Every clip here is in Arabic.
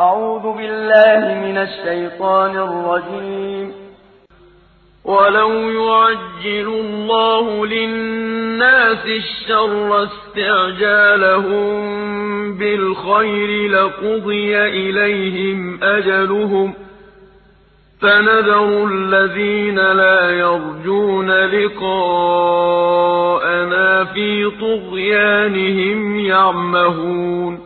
أعوذ بالله من الشيطان الرجيم. ولو يعجل الله للناس الشر استعجالهم بالخير لقضي إليهم أجلهم فنذر الذين لا يرجون لقاءنا في طغيانهم يعمهون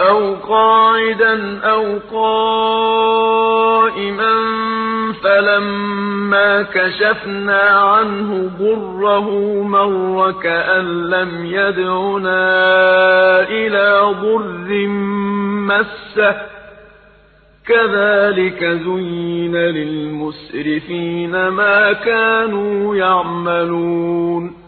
أَوْ قَاعِدًا أَوْ قَائِمًا فَلَمَّا كَشَفْنَا عَنْهُ ضُرَّهُ مَرَّ كَأَن لَّمْ يَدْعُنَا إِلَىٰ ضُرٍّ مَّسَّهُ ۚ كَذَٰلِكَ زُيِّنَ لِلْمُسْرِفِينَ مَا كَانُوا يَعْمَلُونَ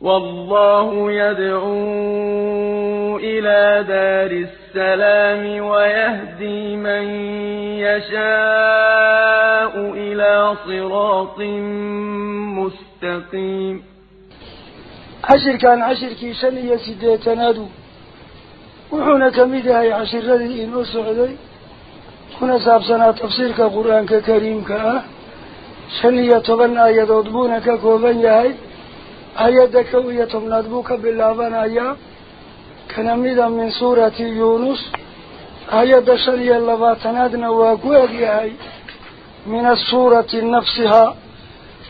والله يدعو إلى دار السلام ويهدي من يشاء إلى صراط مستقيم. عشر كان عشر كي شنية سدية تنادو. وحونا كمدها عشر رذي إنوس علي. هنا سابسنا تفسير كقرآن ككريم كأه. شنية تبنى يدودبونك كوبن يهيد mida min suurati yuunus hay-adda shan iyo labaatanaadna waa ku egyahay min asuurati nafsihaa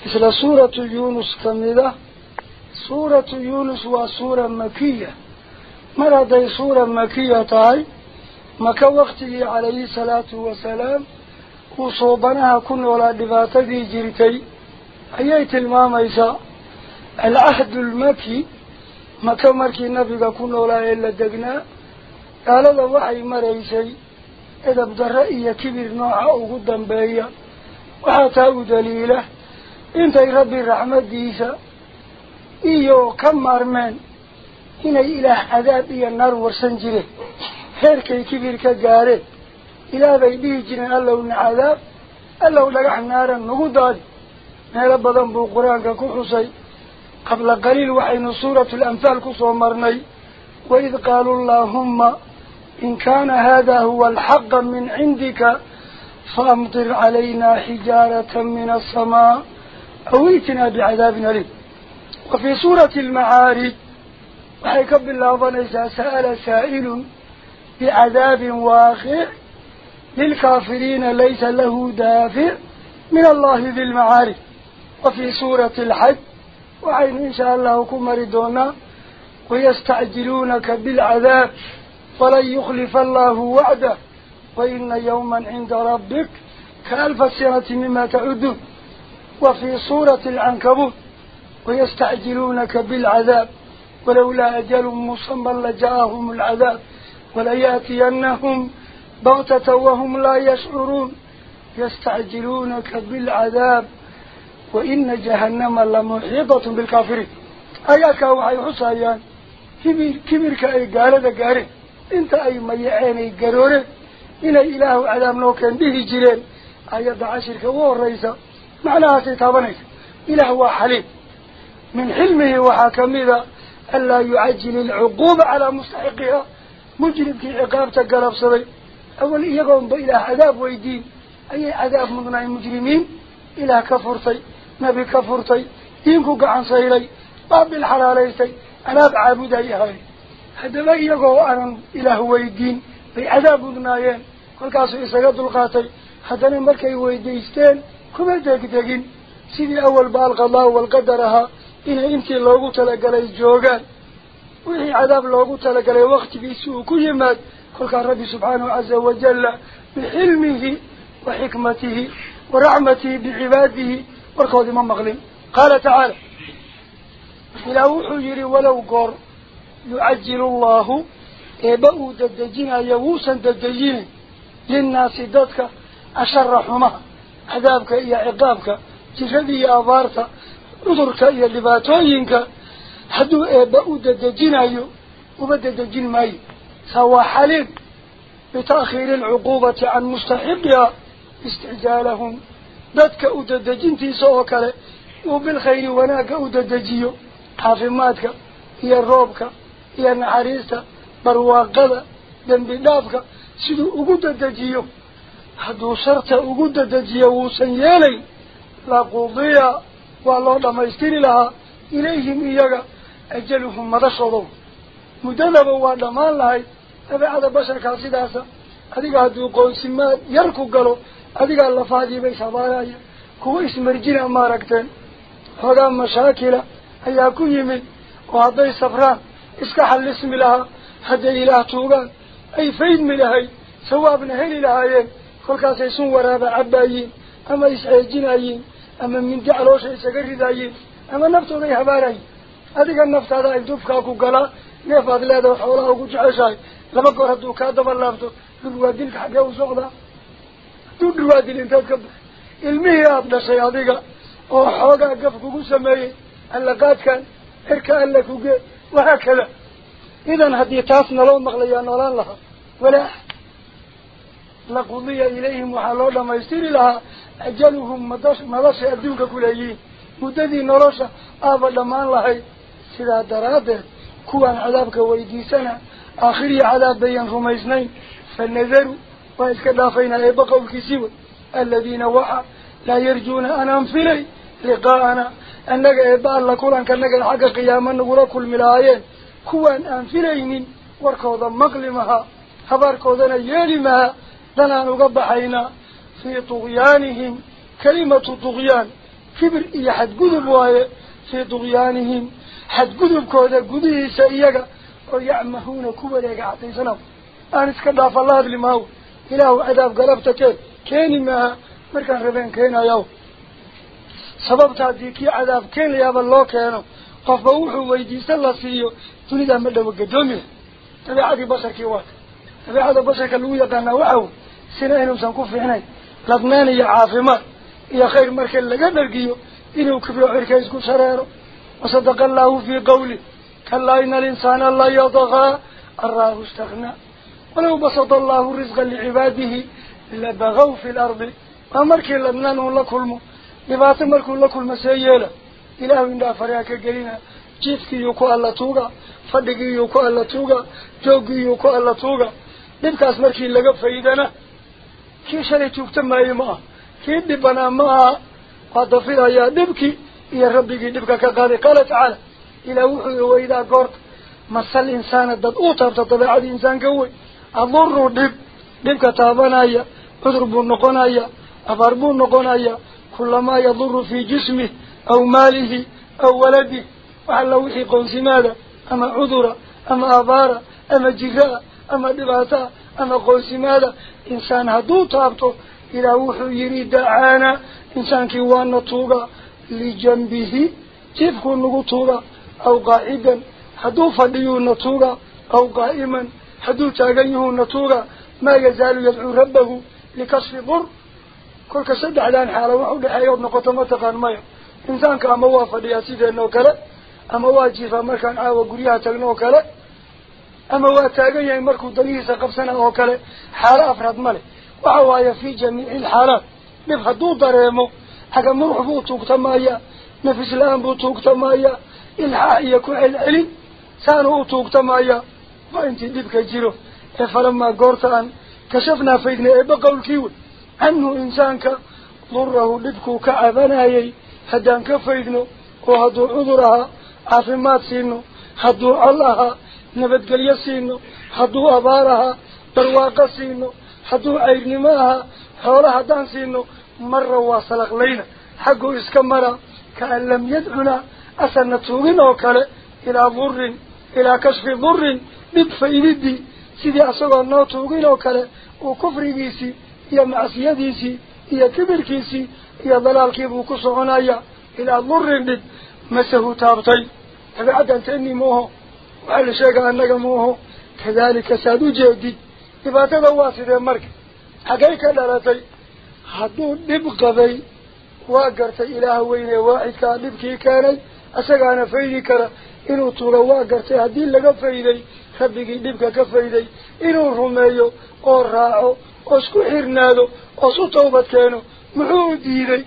isla suuratu yuunus kamida suuratu yuunus waa suura makiya mar hadday suura makiya tahay maka waktigii calayhi salaatu wasalaam uu soobanaha ku noolaa dhibaatadii jirtay ayay tilmaamaysaa maka markii nabiga ku noolaa ee la degnaa gaalada waxay maraysay edab darre iyo kibir nooca ugu dambeeya waxaa taa u daliila intay rabbi raxmadiisa iyo ka maarmeen inay ilaah cadaab iyo naar warsan jireen heerkay kibirka gaareen ilaah bay dhihi jireen allowna cadaab allow dhagax naaran nagu daadi meelo badan buu qur-aanka ku xusay قبل قليل وحين سورة الأمثال كسو مرني وإذ قالوا اللهم إن كان هذا هو الحق من عندك فأمطر علينا حجارة من السماء أويتنا بعذابنا لي وفي سورة المعارج وحيك بالله ظنجا سأل سائل بعذاب واقع للكافرين ليس له دافع من الله ذي المعارج. وفي سورة الحج وعين إن شاء الله كم ردونا ويستعجلونك بالعذاب فلن يخلف الله وعده. وإن يوما عند ربك كألف سنة مما تعد وفي صورة العنكبوت. ويستعجلونك بالعذاب ولولا أجل مصمى لجاءهم العذاب. وليأتينهم بغتة وهم لا يشعرون. يستعجلونك بالعذاب وإن جهنم لمحيطة بالكافرين. أياك وحي حسايان كبير كبير أي قال ذا أنت أي ميعين أي إن الإله أعلم لو به جلال أياد عشرك وهو الرئيس معناها سيطابنيس إله هو حليم من حلمه وحاكم إذا ألا يعجل العقوب على مستحقها. مجرم في عقابة قلب صدي أول يقوم بإله عذاب ويدين. أي عذاب مضنع المجرمين إله كفرصي ka furtay nabi ka furtay diinku gacan saylay baabil xalaalaystay anaab caabuday ahay haddaba iyagoo aanan ilaah weydiin bay cadaab mudnaayeen kolkaasuu isaga dulqaatay haddana markay weydiisteen kuma degdegin sidii awalba alqadaa walqadar ahaa inay intii loogu talagalay joogaan wixii cadaab loogu talagalay waktigiisi uu ku yimaad kolkaa rabbi subxaanahu caza wajalla bixilmihi wa xikmatihi wa raxmatihi bicibaadihi وركودي ما مغلين قال تعالى إلى وحجر ولو قر يعجل الله إبأو ددجين يووسا ددجين للناس ددك أشرحهما عذابك إيا عقابك جردي أبارت عذرك إيا لباتوينك حدو إبأو ددجين وبددجين ماي سوى حليب بتأخير العقوبة عن مستحقها استعجالهم bilkhayri wanaagga u dedejiyo caafimaadka iyo roobka iyo naxariista barwaaqada dembi dhaafka siduu ugu dedejiyo hadduu sharta ugu dedejiyo wuusan yeelayn laqudiya waa loo dhamaystiri lahaa ilayhim iyaga ajaluhum madashoodow muddadaba waa dhammaan lahayd dabeecada basharkaa sidaasa adiga hadduu qoonsimaad yar ku galo adigaa lafaadiiba ishabaaraya kuwa ismarjina maaragteen xoogaa mashaakila ayaa ku yimid oo hadday sabraan iska xallismi lahaa hadday ilaah tuugaan ay faydmi lahayd sawaabna heli lahaayeen kolkaasay sun waraaba cabaayiin ama isceejinayiin ama mindi caloosha isaga ridaayiin ama naftooday habaarayiin adiga naftaada ay dufkaa ku galaa neef aad leedahay xoolaha ugu jeceshahay laba goor hadduu kaa daba laabto dhurwaadilka xaggee u socdaa intaad ka baxay ilmihii aada dhashay adiga oo xoogaa gaf kugu sameeyey allaqaadkan cirka alla kuge wahaakada idan haddii taas naloo maqlayaa noolaan lahaa walaa laqudiya ilayhim waxaa loo dhamaystiri lahaa ajaluhum madash madashay adduunka kuleeyihiin muddadii nolosha aaba dhammaan lahayd sidaa daraaddeed kuwaan cadaabka weydiisana aakhiriya cadaab bayan rumaysnayn fanadaru وإذ كدافين أي بقوا كسوا الذين وعا لا يرجون أن أنفلي لقاءنا. أنك إبال لكولان كأنك الحق قياما نقول كل ملايين. كوان أنفلين واركوضا مقلمها. هباركوضنا يالمها لنا نقبحين في طغيانهم. كلمة طغيان. كبر إيا حد قذب واي في طغيانهم. حد قذب كوضا قذيس إياك ويعمهون كوبا ليك عطي سنو أنس كدافا الله بلماوه إله أداب قلبتك كين ما مركان ربين كين أيو سبب تعديك عذاب كين ليا بالله كينو. قف بوح ويدي سلا سيو. تريد أن مدى وقدومي تبي عادي بشر كيوات تبي عادي بشر كالوية قانا وعو سنين ومسنكو في هنا لقمان يا عافما يا خير مركان لقد نرقيو إنه كبير عركيز كسرارو وصدق الله في قولي. كلا إن الإنسان الله يضغى. الراه استغنى ولو بسط الله رزقا لعباده لبغوا في الأرض ومركي لبنان لكل لبات مركو لكل مسيئلة إله إن فرياك قلنا جيفك يوكو ألا توغا فدقي يوكو ألا توغا جوغي يوكو ألا توغا dhibkaas markii laga faydana kii shalay joogta maayo ma ah kii dhibanaa ma aha waa dafirayaa dhibkii iyo rabbigii dhibka ka qaaday qaala tacaala ilaah wuxuu i weydaa goorta masal insaana dad uu taabta dabeecadii insaanka wey أمر دب دب كتابنا يا أضرب النقنا يا أضرب النقنا يا كلما يضر في جسمه أو ماله أو ولده وعلى وحي قنس ماذا أما عذرة أما أبارة أما جغاء أما دباتة أما قنس ماذا إنسان هدو تابته إلى وحي يريد دعانا إنسان كيوان نطوغا لجنبه كيف تفكو نغطوغا أو قائدا هدو فليو نطوغا أو قائما. Hadduu taagan yahuuna tuuga maa yazaalu yadcuu rabbahu likashfi dur kolka saddexdaan xaalo wax u dhexeeya ood noqoto mataqaan maya insaanka ama waa fadhiyaa sideen oo kale ama waa jiifaa markaan caawa guryaha tagno oo kale ama waa taagan yahay markuu danihiisa qabsana oo kale xaalo afraad male waxa waaye fii jamiici alxaalaat dhib hadduu dareemo xaga murux buu tuugtamaya nafis la-aan buu tuugtamaya ilxaax iyo ku celcelin saanu u tuugtamaya kashafnaa faydna eeba qawlkii wey canhu insaanka durahu dhibkuu ka cabanayay haddaan ka faydno oo hadduu cudur ahaa caafimaad siino hadduu col ahaa nabadgelyo siino hadduu abaar ahaa barwaaqo siino hadduu cayrnimo ahaa xoolo haddaan siino marra waa salaqlayna xagguu iska mara kaan lam yadcunaa asarna tuugin oo kale ilaa durin ilaa kashfi durin sidii asagoo noo tuugin oo kale uu kufrigiisii iyo macsiyadiisii iyo kibirkiisii iyo dalaalkiibuu ku soconaya ilaa durin dhib masahu taabtay dabeecaddan teeni mooho waxaa la sheega annaga mooho kadaalika saad u jeedid dhibaatada waa sidee marka xaggay ka dhalatay hadduu dhib qabay waa gartay ilaaha weynee waaxidkaa dhibkii keenay isagaana faydi kara inuu tuuga waa gartay haddii laga fayday ربك يدبك كفيدي إنو رميو أو راعو أسكو حرنادو أسو طوبتكينو محو ديدي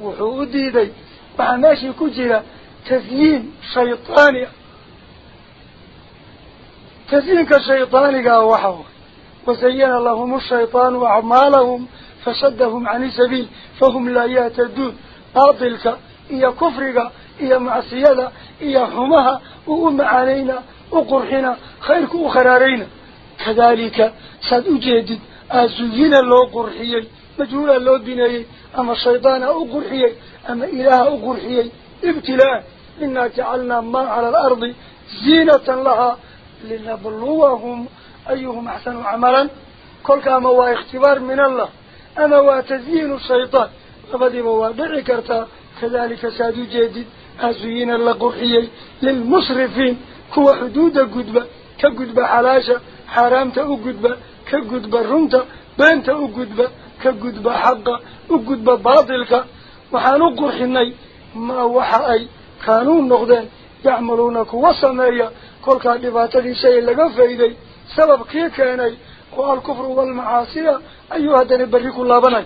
محو ديدي بعماشي كجرة تذيين شيطانية تذيين كشيطانية وحو. وزيّن اللهم الشيطان وعمالهم فشدهم عن سبيل فهم لا يهتدون. قاطلك إيا كفرك إيا معسيادة إيا حمها وأم علينا. وقرحنا خيرك وخرارينا. كذلك ساد أجهدد أزينا الله قرحيي مجهولا الله بناي أما الشيطان أو أقرحيي أما إله أو أقرحيي. ابتلاء إنا جعلنا ما على الأرض زينة لها لنبلوهم أيهم أحسن عملا. كل كما هو اختبار من الله أما هو تزيين الشيطان. فبدي بواضع كرتا. كذلك ساد جديد أزينا الله قرحيي للمصرفين هو حدود قدبة كقدبة علاشة حرام تأو قدبة كقدبة رمتا بنتا أو قدبة كقدبة حقا أو قدبة باطلكا وحانو قرحيني ما وحا اي قانون نغدان يعملونك وصميا كل قادباتي شيء لغا فايداي سبب كي كاني هو الكفر والمعاصية أيها داني بريك الله بناي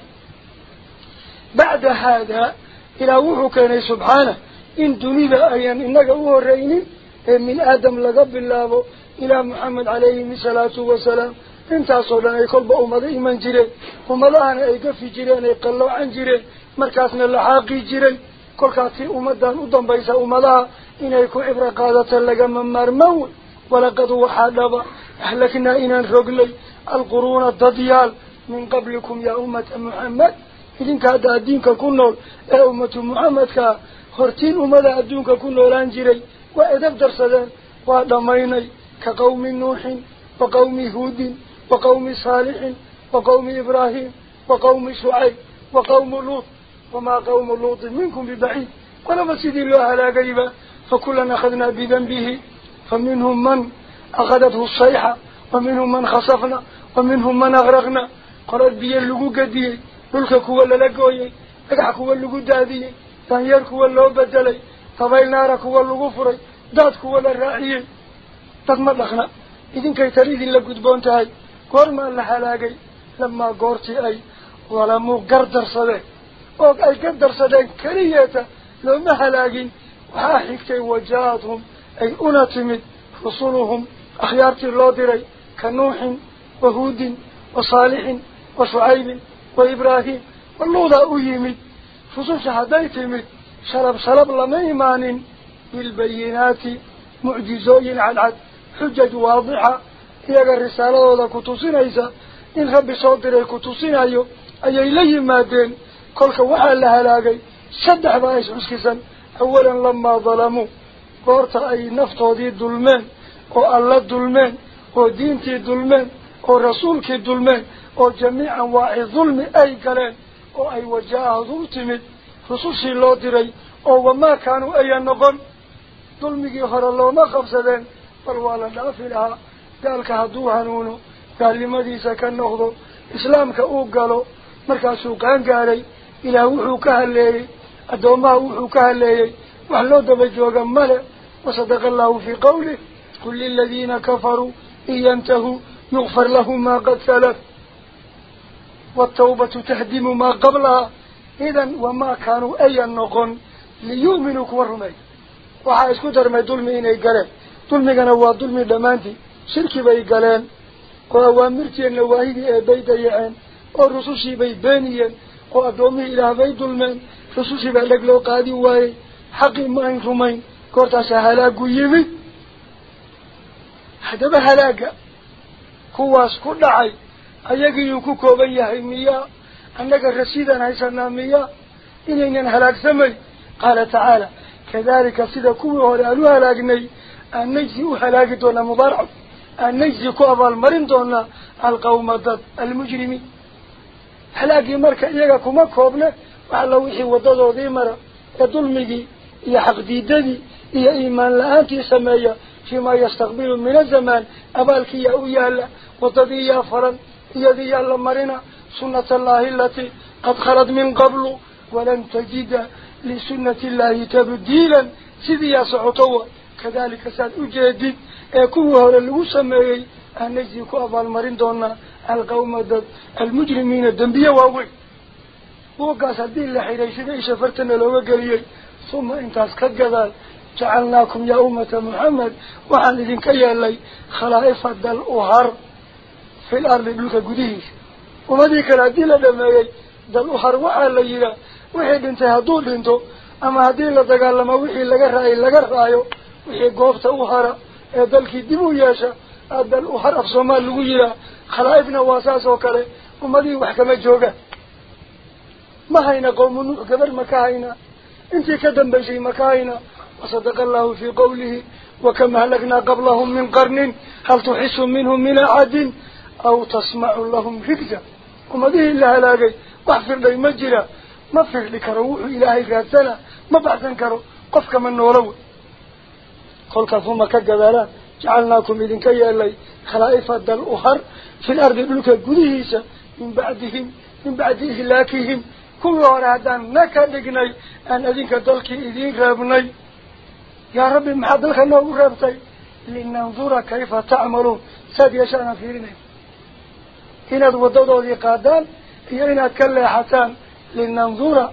بعد هذا إلى وحو كاني سبحانه. إن دنيبا ايان إنك أو رينين إيه، من آدم لقب الله إلى محمد عليه الصلاة والسلام. انت صدنا يقول بأم ذي من جري هم الآن يقف جري يقلوا عن جري مركزنا لحاقي جري كل كاتي أمدان أدن بيسا أم الله إنا يكون عبر قادة لقم مرمون ولقد وحاد لبا أحلكنا إنا الرقلي القرون الضديال من قبلكم يا أمة محمد. إذن كاد الدين كنول. يا أمة محمد كهرتين أمدى الدين كنول عن جري وإذا درسدان ودميني كقوم نوح وقوم هود وقوم صالح وقوم إبراهيم وقوم شعيب وقوم لوط وما قوم لوط منكم ببعيد. ولم سيدي الله على قريبا فكلنا أخذنا بذنبه. فمنهم من أخذته الصيحة ومنهم من خصفنا ومنهم من أغرقنا. قرأت بي اللقو قدية للككو اللقوي أقعكو اللقو دادية تنيركو اللقو بدلية. Idinkay tali idinla gudboon tahay goormaa la halaagay lamaa goortii ay walamuu gardarsadeen oo ay gardarsadeen keliyeeta looma halaagin waxaa xigtay wajaadhum ay una timid rusuluhum akhyaartii loo diray ka nuuxin wa huudin wa saalixin wa shucaybin wa ibraahim wa luudaa u yimid rususha hadday timid شرب شرب لما يمان بالبينات معجزوين عن العد حجج واضحة. هي الرسالة لك تصين إيسا إن رب صدره كتصين أيو أي إليه مادين كلك وحال لها لاغي سدح بايس عسكسا أولا لما ظلموا. قرط أي نفط ودي الدلمان أو الله الدلمان أو دينتي الدلمان أو رسولك الدلمان أو جميع واعي ظلم أي كلام أو أي وجاه ظلتمت خصوصي الله دري أو وما كانوا أي نقل ظلمك يخر الله ما خفزدين. فالوالا دافلها. ذلك هدو هنونو قال لما ديسا كان نخضو إسلامك أوقالو مركاسو كان قالي إلا وحوكها الليلي أدوما وحوكها الليلي وحلو دبجوغا ملع وصدق الله في قوله. كل الذين كفروا إن ينتهوا. يغفر لهم ما قد سلف. والتوبة تهدم ما قبلها. إذا وما كانوا أي النقن ليؤمنوا كورمي galeen dulmigana waa dulmi dhammaantii shirki bay galeen oo awaamirtii nawaahidii ee bay dayaceen oo rusushii bay beeniyeen oo addoomihii ilaah bay dulmeen rusushii baa dheg loo qaadi waayey xaqii ma ayn rumayn goortaasaa halaagu yimid haddaba halaaga kuwaas ku dhacay ayagiyuu ku kooban yahay miyaa annaga rasiidaan haysanaa miyaa inaynan halaagsamay qaala tacaala kadalika sida kuwii hore aan u halaagnay aan najsi u halaagi doonaa mubaarac aan najsi ku abaalmarin doonaa alqawma dad almujrimiin halaagii marka iyaga kuma koobne waxalla wixii wadadoodii mara ee dulmigii iyo xaqdiidadii iyo iimaan la-aantii sameeya fiimaa yastaqbilu min azamaan abaalkiiyaa u yaala wadadii yaa faran iyadii yaa la marina سنة الله التي قد خلت من قبل ولن تجد لسنة الله تبديلا. سيدي سيديا سعطوة كذلك سعد أجادد أكوها للغو أن نجد نجدكوا المرين مريندونا القوم المجرمين الدنبية واوي. وقاس الدين لحيري سيدي شفرتنا لو قليل ثم انتاسك القذال جعلناكم يا أمة محمد. وعن ذلك يا الله خلائف الدل أهر في الأرض بلوك قديش. ومدي كلا دي لدم إيه دل أحر وعا لجيلا وحيد انت هدود انتو أما هدي لدقال لما وحي لقر رأي لقر رأيو. وحي قوفت أحر. إيه دل كي دمو ياشا. إيه دل احر افصمال لجيلا خلايفنا واساس وكالي ومدي وحكم جوغا ما هينا قوم نوح قبر مكاينا. انت كدن بشي مكاينا. وصدق الله في قوله وكم هلكنا قبلهم من قرن؟ هل تحس منهم من عاد أو تسمع لهم فكذا ومضيه الله لاقي وحفر لي مجرى ما فيه لكرو إلهي غاسنا ما بعثن كرو. قفك من نورو قل كفوما كقبالا جعلناكم إذن كي يالي خلائفة دل أخر في الأرض لك قديسة من بعدهم. من بعد إهلاكهم. كل ورادان نكا لقني. أن أذنك دلك إذن غابني يا ربي محدلك نور غابتي لننظر كيف تعملون. سادي في فيرنين inaad waddadoodii qaadaan iyo inaad ka leexataan linandura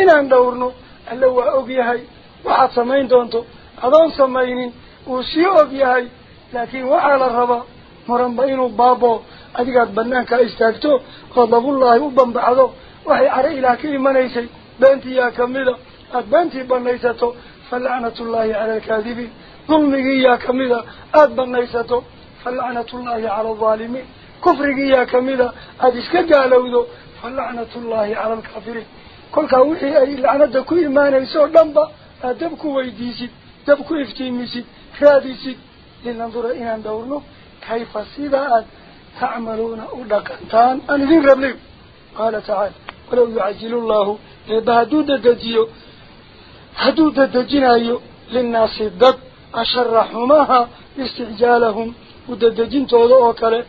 inaan dhowrno alle waa og yahay waxaad samayn doonto adoon samaynin wuu sii og yahay laakiin waxaa la rabaa muranba inuu baabo adigaad banaankaa istaagto oo labullaahi u bambaxdo waxay caro ilaah ka imanaysay beentiyaa kamida aada beentii banaysato falacnatullaahi cala alkaadibiin dulmigiiyaa kamida aada banaysato falacnatullaahi cala alظaalimiin cala alkaafiriin kolkaa wixii ay lacnada ku imaanayso o dhanba aad dab ku weydiisid dab ku iftiimisid raadisid linandura inaan dhowrno kayfa sidaa aad tacmaluuna u dhaqantaan aan idin rabnay qaala tacaala walow yucajilu llahu eeba hadduu dedejiyo hadduu dedejinayo linnaasi dad ashara xumaha isticjaalahum udedejintooda oo kale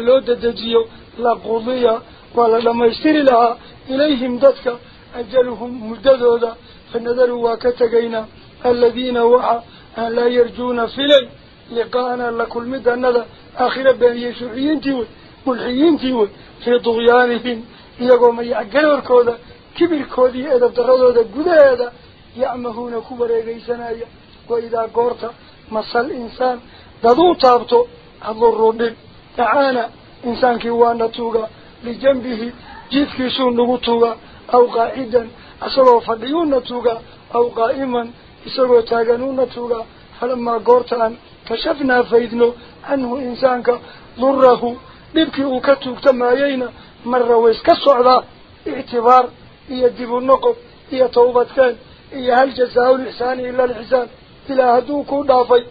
loo dedejiyo laqudiya waa la dhammaystiri lahaa ilayhim dadka ajaluhum muddadooda fanadaruu waa ka tegaynaa الذين وحى أن لا يرجون فلي لقاءنا لكل مدى النذا آخر بين يشوعيين تيوي ملحيين تيوي. في طغيانهم. يقوم يعقلوا الكودة كبير كودي إذا ابتغضوا ذا قد هذا. يعمهون كبر إيسانايا وإذا قرت مصى الإنسان دادو تابتو أضر بك تعالى إنسان كيوانا توغا لجنبه جيتك سنوغ توغا أو قائدا أصلاو فديونا توغا أو قائما إصلاو تاغنونا توغا. فلما قرتان كشفنا فيدنو أنه إنسان كضره لبك أكتوك تمايين مرة ويسكسو على اعتبار يدب النقب هي توبة كان هي هل جزاء الإحسان إلا الإحسان. إلى هدوكو دافي.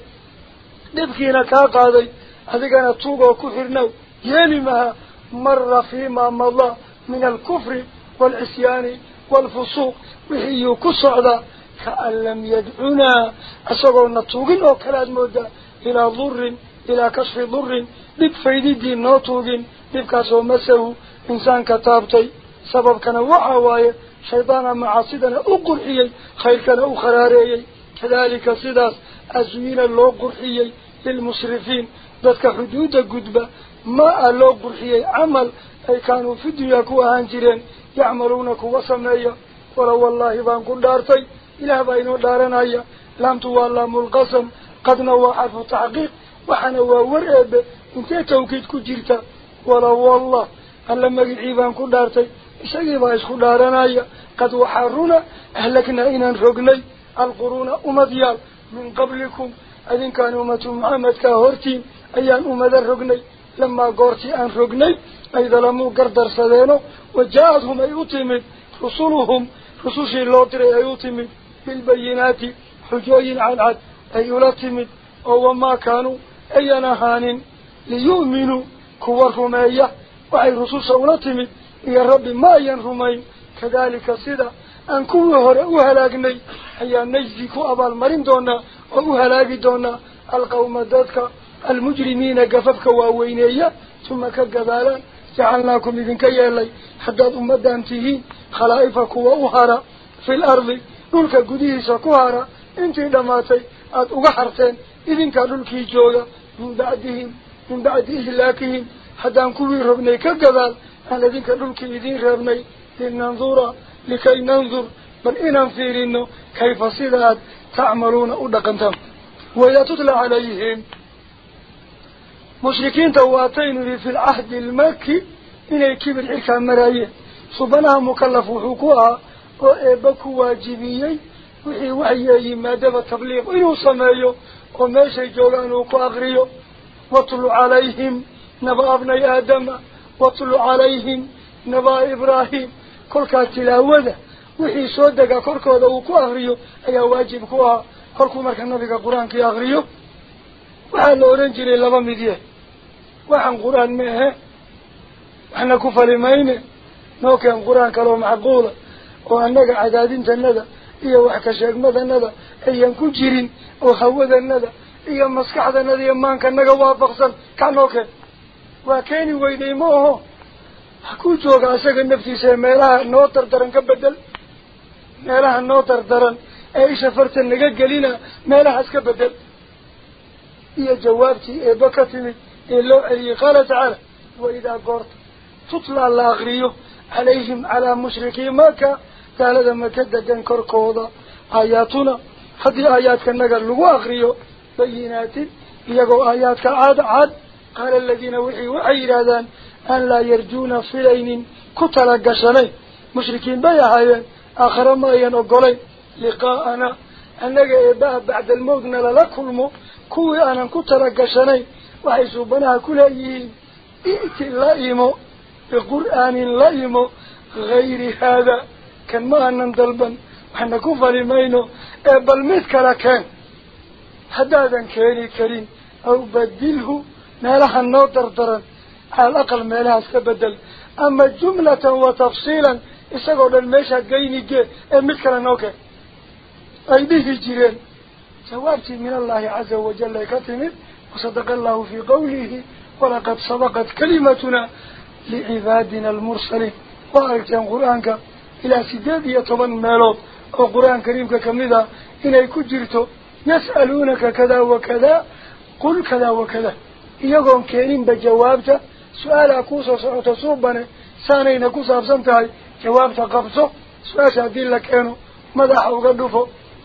لبكينا كاقاضي هذا أذكنا طوق وكفرنا ينمها يعني مر فيما مضى من الكفر والعسيان والفسوق. وهي كصعدة كأن لم يدعنا أصغرنا طوقين وكلاد مودة إلى ضر إلى كشف ضر. لبفيد دين وطوقين لبكاسو مسه إنسان كتابتي. سبب كان وحاواية شيطانا مع معاصدنا أقرحيي خير كان أخراريي كذلك سيداس. أزمين الله قرحيي. للمسرفين. ذلك حدود قدبة ما ألو قرحيه عمل أي كانوا في الدنيا كوهانجرين يعملون كوهسمية ولو الله بان دارتي إلى بينه دارنا لم توالام القسم قد نوى حرف التحقيق وحنوى ورعب انت توكيد كجيرتا ولو الله أن لما قرحيبان قدارتي سيبا اسخ دارنا قد وحارونا أهلكنا إنا رقني القرون أمديال من قبلكم أذن كانوا متمعامة كهورتين أيان أمذا رقني لما قرتي أن رقني أي ظلموا قردر سدينه وجاءتهم أي أتمن رسولهم رسوس اللوتر أي أتمن بالبينات حجوي العلعد أي أتمن وما كانوا أي نهان ليؤمنوا كوار رمية وأي رسوس أتمن يا رب ما ينرمين كذلك سيدا أن كل هر أهلاقني أي نجزيك أبا المرين دونا أهلاقي دونا القوم ذاتك المجرمين قففك ووينيا ثم كقبالا جعلناكم إذن كي يلي حتى ثم دانته خلائفك وأوهارا في الأرض نلك قديسة كوهارا انت دماتي أد أغحرتين إذن كذلك جوغا من بعدهم من بعد إهلاكهم حتى نكوي ربني كقبال الذين كذلك إذن ربني لننظر لكي ننظر بل إن أنفير كيف صدات تعملون أدقنتم؟ وإذا تطلع عليهم maraayeen subanaha mukalaf wuxuu ku ahaa oo eebba ku waajibiyey wixii waxyee yimaadaba tabliiq inuu sameeyo oo meeshay joogaan uu ku akriyo watlu calayhim naba abnay aadama watlu calayhim naba ibraahim kolkaa tilaawada wixii soo dega korkooda uu ku akriyo ayaa waajib ku ahaa kolkuu marka nabiga qur-aankii akriyo ahe waxna ku fali mayne noo keen qur-aan kaloo macquula oo annaga cadaadintanada iyo wax ka sheegmadanada ayan ku jirin oo hawadanada iyo maskaxdanada iyo maankanaga waafaqsan kac noo keen waa keeni weynay ma aho ha ku jooga isaga naftiisa ee meelaha noo dardaran ka bedel meelaha noo dardaran ee isha farta naga gelina meelahaas ka bedel إيه جوابتي إيه بكتمي إيه لو أي قال تعالى وإذا قرت تطلع لأغريو عليهم على مشركي مكة. قال ذا كدة دقن كركوضة آياتنا هذه آيات كنقل لغو أغريو بينات يقو آيات عاد عاد. قال الذين وحي وحي رادان أن لا يرجون فلين كتلا قشلين مشركين بيهاي آخر ما ينقلين لقاءنا. أنك إباه بعد الموت نلا لكل موت كوي أنا كترك شني وحيث بناها كليه إئت اللائمو بقرآن اللائمو غير هذا كان ما أنن دلبا وحنا كفر مينو إبل مذكرة كان حدادا كيري كريم أو بدله مالها النوتر درا على الأقل ما مالها سبدل أما جملة وتفصيلا إساقوا للميشة قيني جي إئت مذكرة نوكا أي به جيرين جوابتي من الله عز وجل كتمت وصدق الله في قوله ولقد صدقت كلمتنا لعبادنا المرسلين وقالتين قرآنك إلى سداد يتبن مالوت وقرآن كريمك كمدة إني كجرته يسألونك كذا وكذا قل كذا وكذا. إيقون كريم بجوابتا سؤال أكوسا سعوت سانين أكوسا أبسمتاي جوابتا قبصو سؤال شادين لك أنو ماذا حوق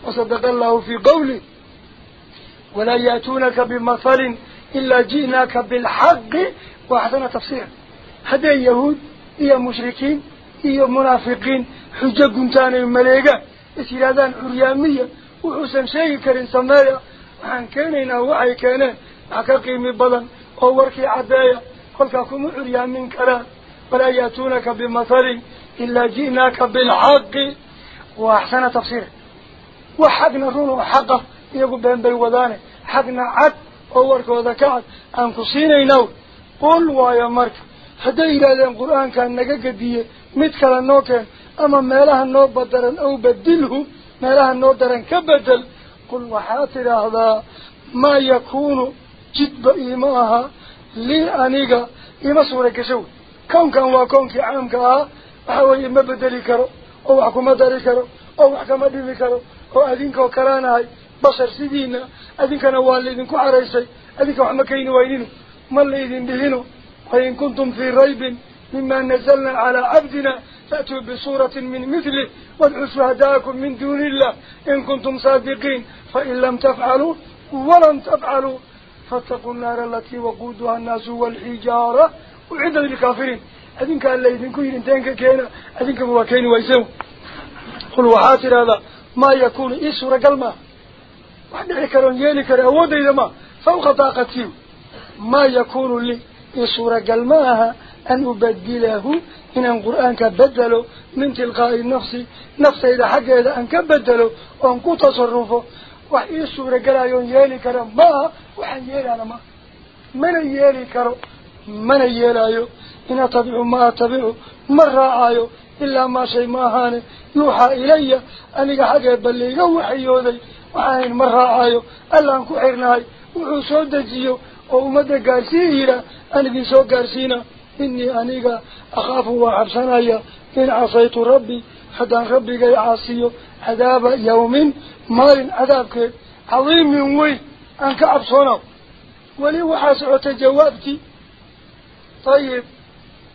وصدق الله في قوله ولا يأتونك بمثل إلا جئناك بالحق وأحسن تفسير. هذا يهود؟ إيا مشركين؟ إيا منافقين؟ حجة قنتان المليقة إسيرادان عريامية وحسن شيء كرين سمايا وحان كانينا وحي كانان حكا قيمي بضن أو وركي عدايا قلت أكون عريامين كران ولا يأتونك بمثل إلا جئناك بالحق. وأحسن تفسير. وحقنا رونه حقه يقول بين بالوضانه حقنا عد أورك وذكعت أنكو سينينو قل وايا مرك هذا إلى القرآن كان نجا قدية متكلا نوكا أما مالها النو بدرا أو بدله مالها النو درا كبدل قل وحاتر هذا ما يكون جد بإيماها لي أنيقا إما سورة كشو كون كان وكون كي عام كها وحاول إما بدلي كرو أو حكومة داري كرو أو حكومة ديمي كرو أو أدينك وكراناي بشر سيدينا أدينك نوال لإذنكو عريسي أدينك وحمكين وينينو ما إذن بهنو؟ وإن كنتم في ريب مما نزلنا على عبدنا فأتوا بصورة من مثله وادعوا شهداءكم من دون الله. إن كنتم صادقين فإن لم تفعلوا ولن تفعلوا. فاتقوا النار التي وقودها الناس والحجارة. وعند الكافرين أذن كان اللي إذن كوين انتين كينا أذن كبوا كين ويسو قل وحاتر هذا ما يكون إيه سورة قلمة وحد عكرون يلي كره أود إذا فوق طاقتي. ما يكون لي إيه سورة قلمها أن أبدله إن القرآن كبدله من تلقاء النفس نفس إذا حق إذا أن كبدله وأن كو تصرفه. وحي سورة قلايون يلي كره ما وحن يلي أنا ما. من يلي كره من يلايو إن أتبع ما أتبع مرة آيو؟ إلا ما شيء ما هاني. يوحى إلي وحاين مرة آيو ألا أنكو حيرناي وحسو دجيو ومدى قارسيه أني سو قارسينا إني أنيقا أخاف وعبسنايا إن عصيت ربي حتى ربي يعصيه عذاب يوم مال عذابك عظيم من وي أنك عبصنا ولي وحاسعة جوابتي طيب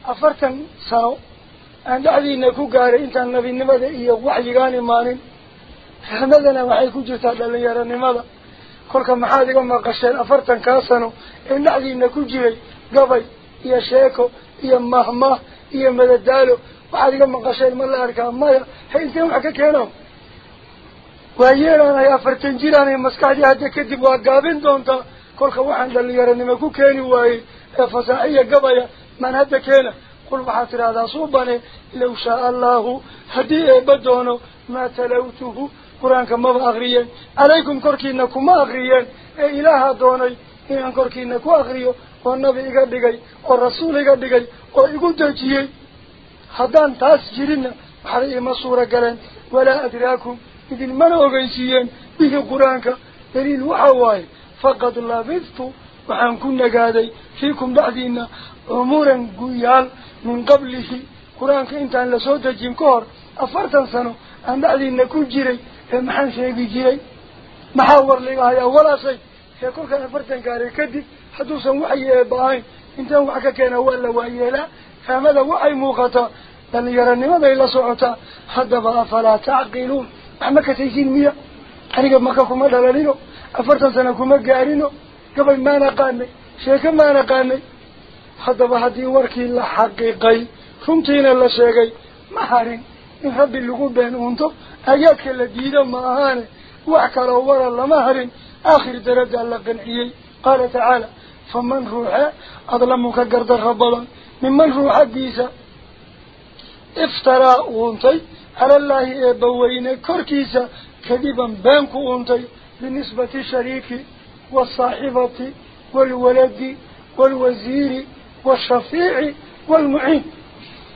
أفرتن سنو أن دعدينا حمدنا وحي كو جرتا دلنيارا نمدا كلك محادق ما قشين أفرتن كاسنو إن دعدينا كو جري قبي إيا شيكو إيا مهما إيا مددالو وحادق ما قشين ما لا أركا مايا إنتين وحكا كينو وأيانا يا أفرتن جيراني مسكادي هادا كدب وقابين دونتا كلك وحن دلنيارا نما كو كيني واي فساعية قبايا من هذا كينا قل وحاتر هذا صوباني لو شاء الله هدي بدونه ما تلوته قرآنك ما أغريين عليكم كركينكم ما أغريين إيه إله دوني إن كركينكم أغريو والنبي إيقادقي والرسول إيقادقي وإيقود جيي هدان تاس جيرين وحرئي مصورة قلن ولا أدراكم إذن من أغيسيين به قرآنك دليل وحواي فقد لابثت وحان كنا قادي فيكم بعدين أمورا قيال من قبله قرآنك انت أن لسودة جنكور أفرتا سنو أن بعدين نكون جيري محان شيء جيري محاور لغاية ولا شيء يقول كان أفرتا قاري كدي حدوثا وحي باين انت وحكا كان ولا وحي لا فماذا وحي موقتا بل يرى ماذا إلا سعوتا حدب أفلا تعقلون أما كتيسين مية أنا قبل ما كما دلالينو أفرتا سنة كما قارينو قبل ما نقاني شيكا ما نقاني haddaba haddii warkii la xaqiiqay runtiina la sheegay ma harin in rabbi lagu been uunto أياك الذين معانا وعكر وراء المهر آخر درجة لقنعيه قال تعالى فمن روحه أظلمك قرد ربلا ممن روحه ديسا. افترى وانتي على الله بوين كركيسا. كذبا بانك وانتي بالنسبة الشريك والصاحبة والولد والوزير والشفيع والمعين.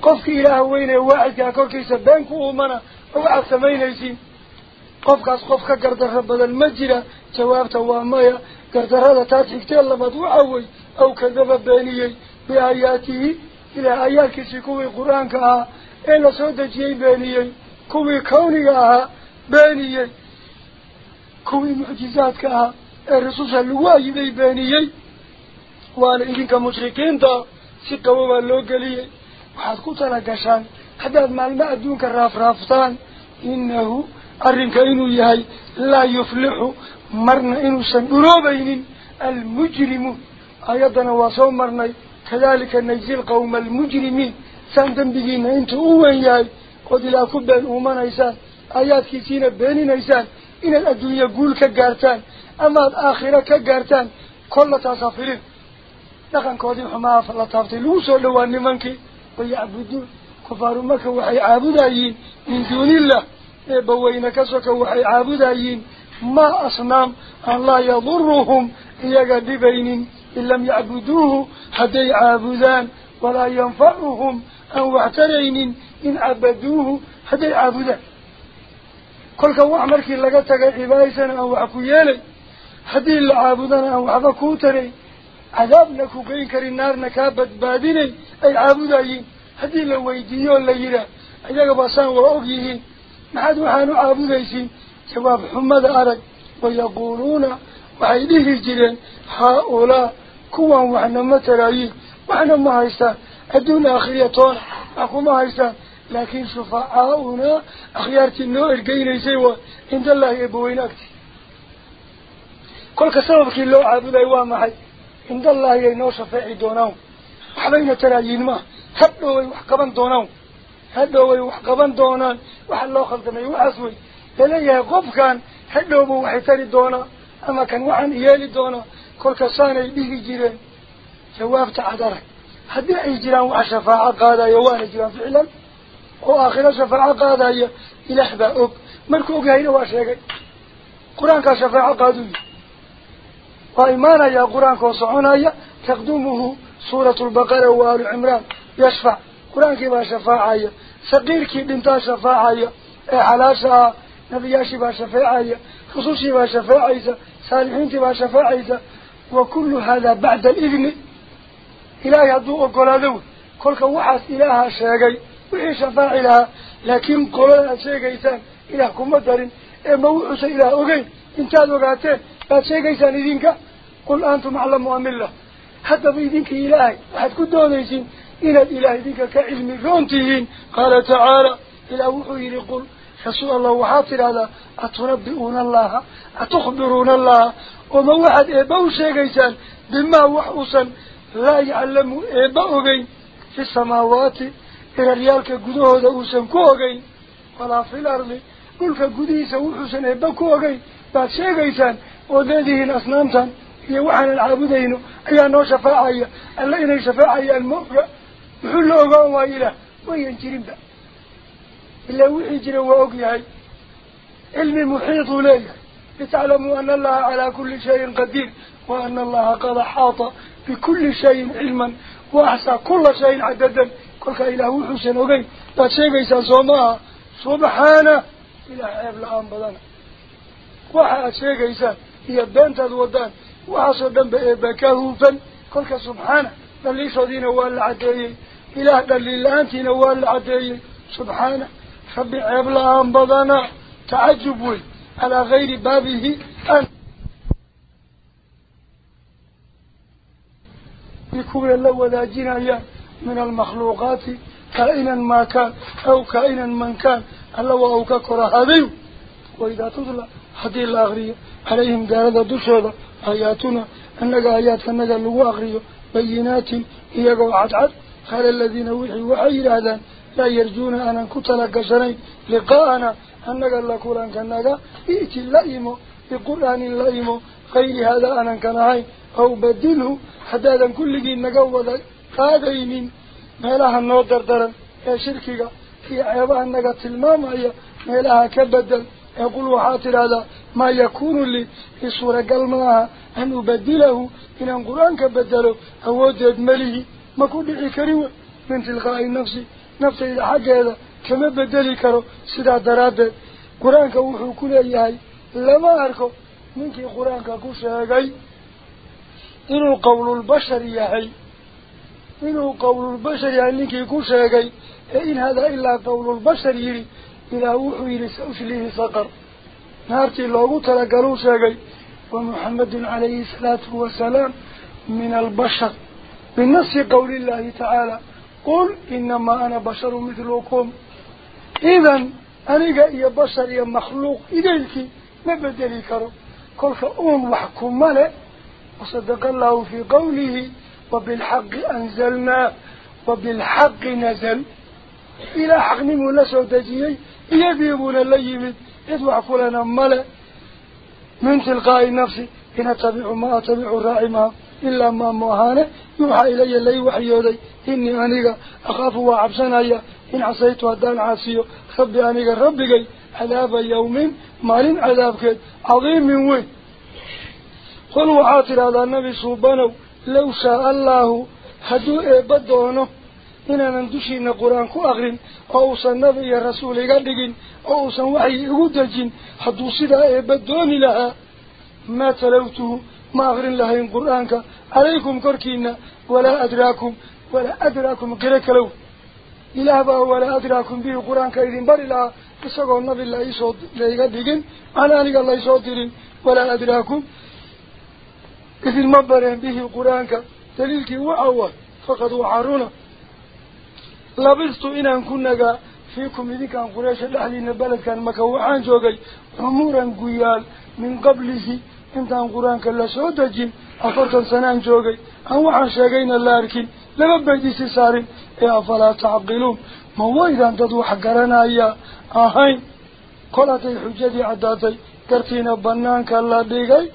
قفك إلى هوين وعدك كركيسا. بانك ومنه وعد سمينيسين قفك قفك قردر ربنا المجرى جوابته وامايا قردر هذا تاتيكتين لمدوعوي أو كذب بانيي بآياته إلى آيات كسي كوي قرآنك إلا سودة جي بانيي كوي كوني mucjizaadka ahaa ee rususha lagu ayiday beeniyey. Waana idinka mushrikiinta. Si qabo baa loo geliyey. Waxaad ku tala gashaan haddaad maalmo adduunka raafraaftaan innahu arrinka inuu yahay laa yuflixu marna inuusan dhuroobaynin almujrimuun ayaddana waa soo marnay kadalika najzi lqawma almujrimiin saan dembigiina intuu u weyn yahay ood ilaa ku been uumanaysaan aayaadkiisiina beeninaysaan inaad adduunye guul ka gaartaan amaad aakhiro ka gaartaan kolla taasaa filin dhaqankoodii xumaa la taabtay lagu soo dhowaa nimankii wayacbuduun كفار مكة وحي عابدين من دون الله بوين كسوك وحي عابدين ما أصنام أن لا يضرهم يقدبين إن لم يعبدوه حتى يعابدان ولا ينفعهم أن واعترين إن عبدوه حتى يعابدان كل وعمرك لقدتك عبايسا أو عكيالي حدي العابدان أو عبكوتري عذاب نكو بينكر النار نكابت بادين أي عابدين la yidhaah iyagaba saan waa og yihiin maxaad waxaan u caabudaysiin jawaab xumada arag wayaquuluuna waxay dhihi jireen haa-ulaa kuwan waxna ma taraayiin waxna ma haystaan adduun aakhiriya toona wax kuma haystaan laakiin shufacaaunaa akhyaartii noo ergeynaysay waa cindallaahi eebbaweyne agti kolka sababkii loo caabuday waa maxay cindallaahi ay noo shafeeci doonaan waxbayna taraayiin maaha هدو ويحقبان دونان هدو ويحقبان دونان. وحا الله خلطنا يوحسوي فلن غب كان هدو بوحيتاري دونا. أما كان وحن إيالي دونا. كل كساني بيه جيران جوابت تحضر هدو أي جيران وعشا فاعق هذا يوان جيران فعلا. وآخر شفاعق هذا إلحبا أب. ملكو قهينا وعشاك قرآن كشفاعق هذا وإيمانا يا قرآن كوصعونا تقدمه سورة البقرة وآل عمران. يشفع. قرآن كي با شفاعة سقير كي بنتا شفاعة إيه نبي نبياشي با شفاعة خصوصي با شفاعة سالحين تي با شفاعة وكل هذا بعد الإذن. إلهي الضوء قرآنه كل كوحاس إلهها الشيغي وإن شفاع لها. لكن قرآنها الشيغي سان إله كمدر إما إيه وحس إله أغي. إنتاد وقاته بعد شيغي سان إذنك. قل أنتم أعلموا أم الله. حتى بإذنك إلهي. وحد كدو ليسين إن الإله ذيك كعلم رونتهين قال تعالى إلى وحير قل فسؤال الله حاطر على أتربئون الله أتخبرون الله. وما وحد إباو شيئا بما وحوصا لا يعلم إباو في السماوات إلى ريالك قدوه دوسا كوغي ولا في الأرض قل فقديسا وحوصا إباو كوغي بعد شيئا وذاته الأصنامتا يوحنا العابدين أيها شفاعي ألا إني شفاعي المفرأ محل أغاو ما إله وين جرمبا إلا وحجر وأقيهي علم محيط لي لتعلموا أن الله على كل شيء قدير وأن الله قد حاط بكل شيء علما وأحسى كل شيء عددا كلك إله حسن أغاو لا شيء بيسا سوما سبحانه إلى حياب الآن بضانا وحا شيء بيسا هي بنت الودان وحسن بأبكاهوفا كلك سبحانه دليصدين أول عدين إلى دليلانتين أول عدين سبحانه خبي عبلا أنبضنا تعجبوا على غير بابه أن يكون الأول جنايا من المخلوقات كائنا ما كان أو كائنا من كان الله وهو ككرة هذه وإذا تطلع هذه الأغرية عليهم دارة دشرة آياتنا أنك آياتنا أنك اللواغرية bayinaatin iyagoo cadcad qaala aladiina wixii waxay yidhaahdaan laa yarjuuna aanan ku talagashanayn liqaa'ana annaga la kulankanaga i'ti la imo biqur'aanin la imo kayri haadaa aanan kan ahayn aw badilhu haddaadan kulligii naga wada qaadaynin meelaha noo dardaran ee shirkiga iyo ceebaha naga tilmaamaya meelaha ka bedel ee qul waxaad tidhaahdaa maa yakuunu lii أن أبدله إن القرآن كبدله أود أدمله ما كنت عكره من تلقاء النفس نفس إلى حاجة هذا. كما بدلي كرو سدع درادة قرآن كوحو كل أيهاي لما أركو منك قرآن كوش هاي إنه قول البشر يا حي إنه قول البشر يعني كي كوش هاي إن هذا إلا قول البشر يري. إلى وحو يري سأفليه سقر. نارتي اللوغو تلقلوش هاي ومحمد عليه الصلاة والسلام من البشر. بالنص قول الله تعالى قل إنما أنا بشر مثلكم. إذن أنيقا إيا بشر إيا مخلوق إليك ما بدلي كرو كل أم وحكم ملأ وصدق الله في قوله وبالحق أنزلنا وبالحق نزل. إلى حق نمو نسو تجيي يبيبون الليمد يدوح كلنا ملأ من تلقاء نفسي إن أتبع ما أتبع الرائمة إلا ما موهانه يوحى إلي اللي وحيودي إني أنيقا أخاف وعبسنا إن عصيت ودان عاسيو ربي أنيقا ربي عذاب يوم مال عذابك عظيم من وين؟ قل وحاطر هذا النبي صوبانو لو شاء الله هدو إبادونه إننا ندشين قرآن كو أغرين أوسا النبي رسول قدقين أوسا وحي إغدجين هدو صدا إبادوني لها. ما تلوته ما أغرين لها إن قرآنك. عليكم كركينا ولا أدراكم ولا أدراكم قرك لو إله با ولا أدراكم به قرآنك إذن بر لها. la iisoo laiga dhigin aan aniga laysoo dirin walaa adraakum idinma bareen bihi qur-aanka daliilkii waxa waay faqad waxaa runa fiikum idinkaan qureysha dhexdiina beledkan maka waxaan joogay cumuran guyaal min qablihi intaan qur-aanka lasoo dejin afartan sanaan joogay aan waxaan sheegayna la arkin lama baydisi saarin ee afalaa tacqiluun ma waydaan dad wax garanaya ahayn kol hadday xujadii caddaatay gartiina banaanka la dhigay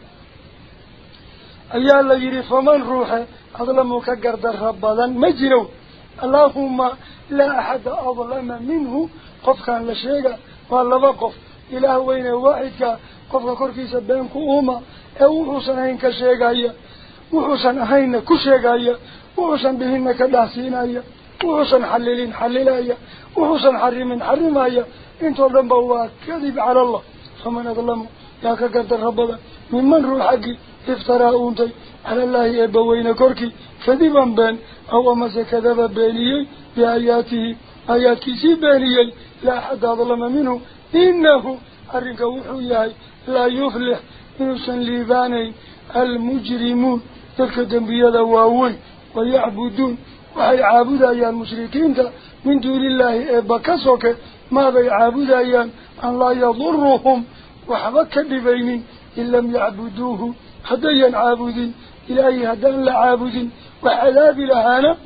ayaa la yidhi faman ruuxe adlamu ka gardarra badan ma jiro allaahuma laa axada adlama minhu qofkaan la sheega waa laba qof ilaah weyne waaxidka qofka korkiisa beenku uuma ee wuxuusan ahayn ka sheegaya wuxuusan ahaynna ku sheegaya wuxuusan dhihinna ka dhahsiinaya wuxuusan xallilin xallilaya wuxuusan xarimin xarimaya intoo dhan ba ياك قدر ربنا من من روح حقي افترى أنتي على الله يبوينا كركي كذبا بين أو ما سكذب بيني بآياته آيات كسي بيني لا أحد ظلم منه إنه أرنك وحوياي لا يفلح نوسا ليباني المجرمون تلك دنبي هذا واوي ويعبدون وهي يا المشركين مشركين من دون الله إبا كسوك ماذا يعابد الله يضرهم وحبك النبين إن لم يعبدوه. هديا عابد إلهي هدى لعابد وعذاب لهانا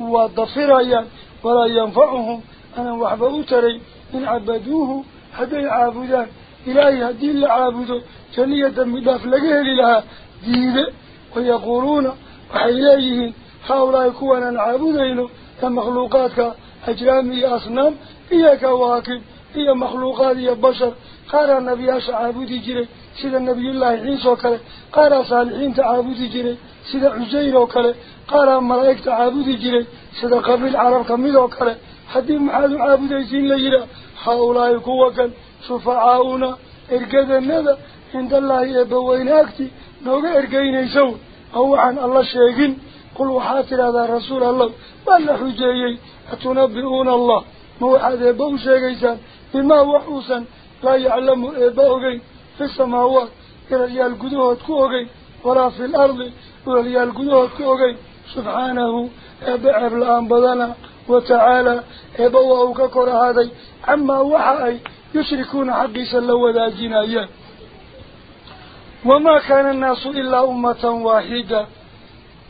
وضفر أيام ولا ينفعهم. أنا وحبه تري إن عبدوه هدي عابدا إلهي هدى لعابد كنية مداف لقه لها ديدة ويقولون وحيليه هؤلاء كوانا عابدين. كمخلوقاتك أجرامي أصنام. إياك واكب. إيا مخلوقات إيا بشر. قال النبي عيسى عبودي جري سيد النبي الله عيسى وكله. قال صالحين تعبودي جري سيد عزير وكله. قال ملائكة عبودي جري سيد قبيل عرب كميد وكله. حدي محاد عبودي زين ليرا حاولا يكوا كان شفعاونا ارقاد النادا عند الله يبوين اكتي نوغا ارقاين يسو هو عن الله شاقين قل وحاتل هذا رسول الله. بل حجيي أتنبئون الله. موحد يبو شاقيسان بما وحوسا لا يعلم إباؤه في السماوات كرية القدوة كوغي ولا في الأرض كرية القدوة كوغي سبحانه أبعب الأنبضان وتعالى إباؤه ككرة هذي عما وحاي يشركون حقي سلوه ذا جنايا وما كان الناس إلا أمة واحدة.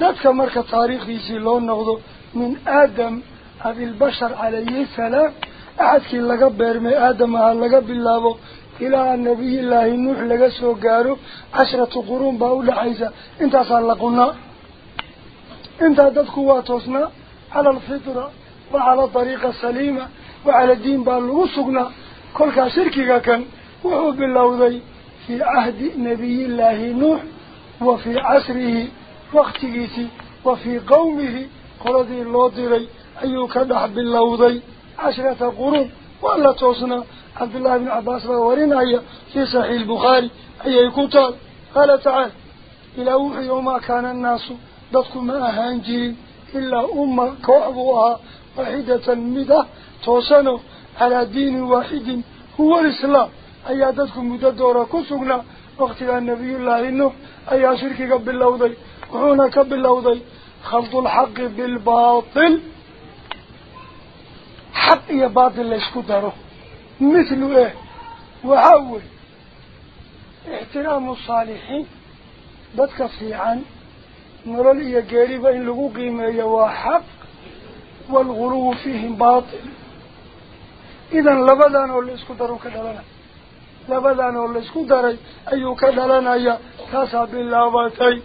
ذاتك مركة تاريخي سيلون نغضو من آدم هذه البشر عليه السلام. أحد كي لغا آدم آدمها لغا بالله. إلى نبي الله نوح لغا سوكارو عشرة قرون باو لحيزة انتا صالقنا انتا تدكوا توسنا على الفطرة وعلى طريقة سليمة وعلى الدين بالغسقنا كل شركيكا كان. وهو بالله ذي. في عهد نبي الله نوح وفي عصره وقتيتي وفي قومه. قرضي الله ذي. أيوك نحب بالله ذي. عشرة قرون ولا توصنا عبد الله بن عباس ورنا في صحيح البخاري. أي يكتب قال تعالى إلى وما كان الناس دفق ما هنجي إلا أمة كعبها واحدة مدة توصنا على دين واحد هو الإسلام. أي دفق مددورة كسونا وقت النبي الله إنه أي شرك قبل الله وحونا قبل الله خلط الحق بالباطل. Daro mithlu eh waxaa wey ixtiraamu saalixiin dadka fiican nolol iyo geeriba in lagu qiimeeyo waa xaq waalguluwu fiihim baatil idan labadan oo la isku daro ka dhalanaya labadan oo la isku daray ayuu ka dhalanaya taasaa bilaabatay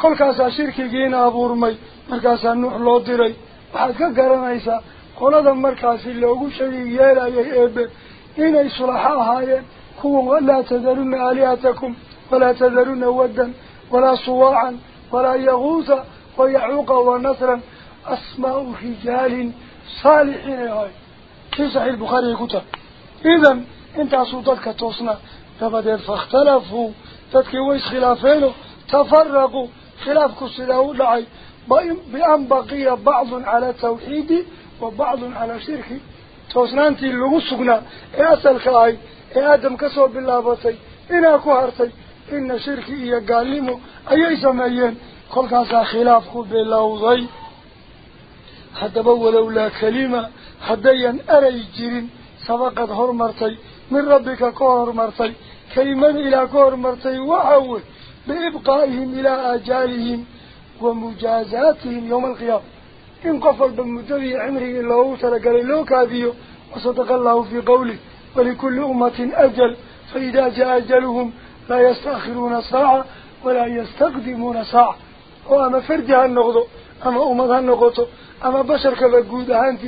kolkaasaa shirkigiina abuurmay markaasaa nuux loo diray waxaad ka garanaysaa قلنا مركز اللي هو شيء يلا يهب إن إصلاح هاي كون لا تذرون عليكم ولا تذرون ودا ولا صواعا ولا يغوث ويعوق ونثرا أسماء رجال صالحين هاي كيف صحيح البخاري كتب إذا أنت عصوتك توصنا فبدل فاختلفوا تتكويس خلافينه تفرقوا خلافك سلاو لعي بأن بقي بعض على توحيدي وبعض على شركه توسنانتي لغسقنا اصل إيه خاي إيه آدم كسو بالله بطي أنا إيه كوهرتي إن شركه ايا قاليمو. ايا ايزمايين كل كاسا خلافك بالله وضي حتى بولو لا كلمة. حتى ين أري جيرين. سبقت هرمرتي. من ربك كوهرمرتي كلمة إلى كوهرمرتي وعوه. بإبقائهم إلى آجالهم. ومجازاتهم يوم القيامة. إن قفل بمدري عمره الله سرقل لو كاذيه وصدق الله في قوله ولكل أمة أجل فإذا جاء أجلهم لا يستأخرون ساعة ولا يستقدمون ساعة وأما فردها النقض أما أمضها النقض أما بشرك بقودها أنت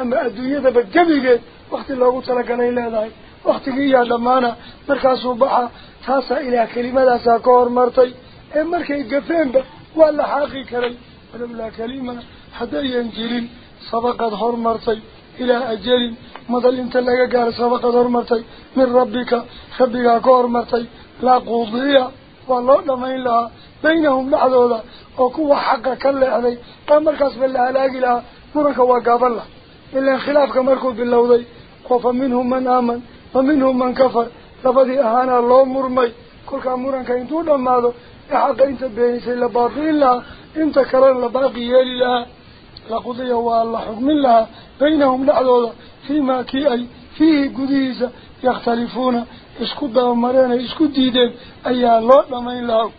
أما الدنيا بقبيبين وقت الله سرقل إلى ذلك وقت قيا دمانا مركز بحا تاسا إلى كلمة ساكور مرتي أما مركز قفين بحا ولا حاقي كريم ولم لا كلمة حتى ينجرين سبقت هرمرتي إلى أجل مدل انت لك قال سبقت هرمرتي من ربك خبقك هرمرتي لا قضية والله لما إلا بينهم لحظة وكو حقا كلا علي قامر قصب الله لا لها مرك وقاب الله إلا خلافك مركو باللوضي وف منهم من آمن ومنهم من كفر لبدي أهانا الله مرمي كل كان مرن كان دون ماذا يحق انت بين سيل باقي الله انت كرر لباقي الله لقضي والله حكم الله بينهم لعذوا فيما كي أي فيه قديسة يختلفون اسكد ومرين اسكد ديدين أي الله لمن الله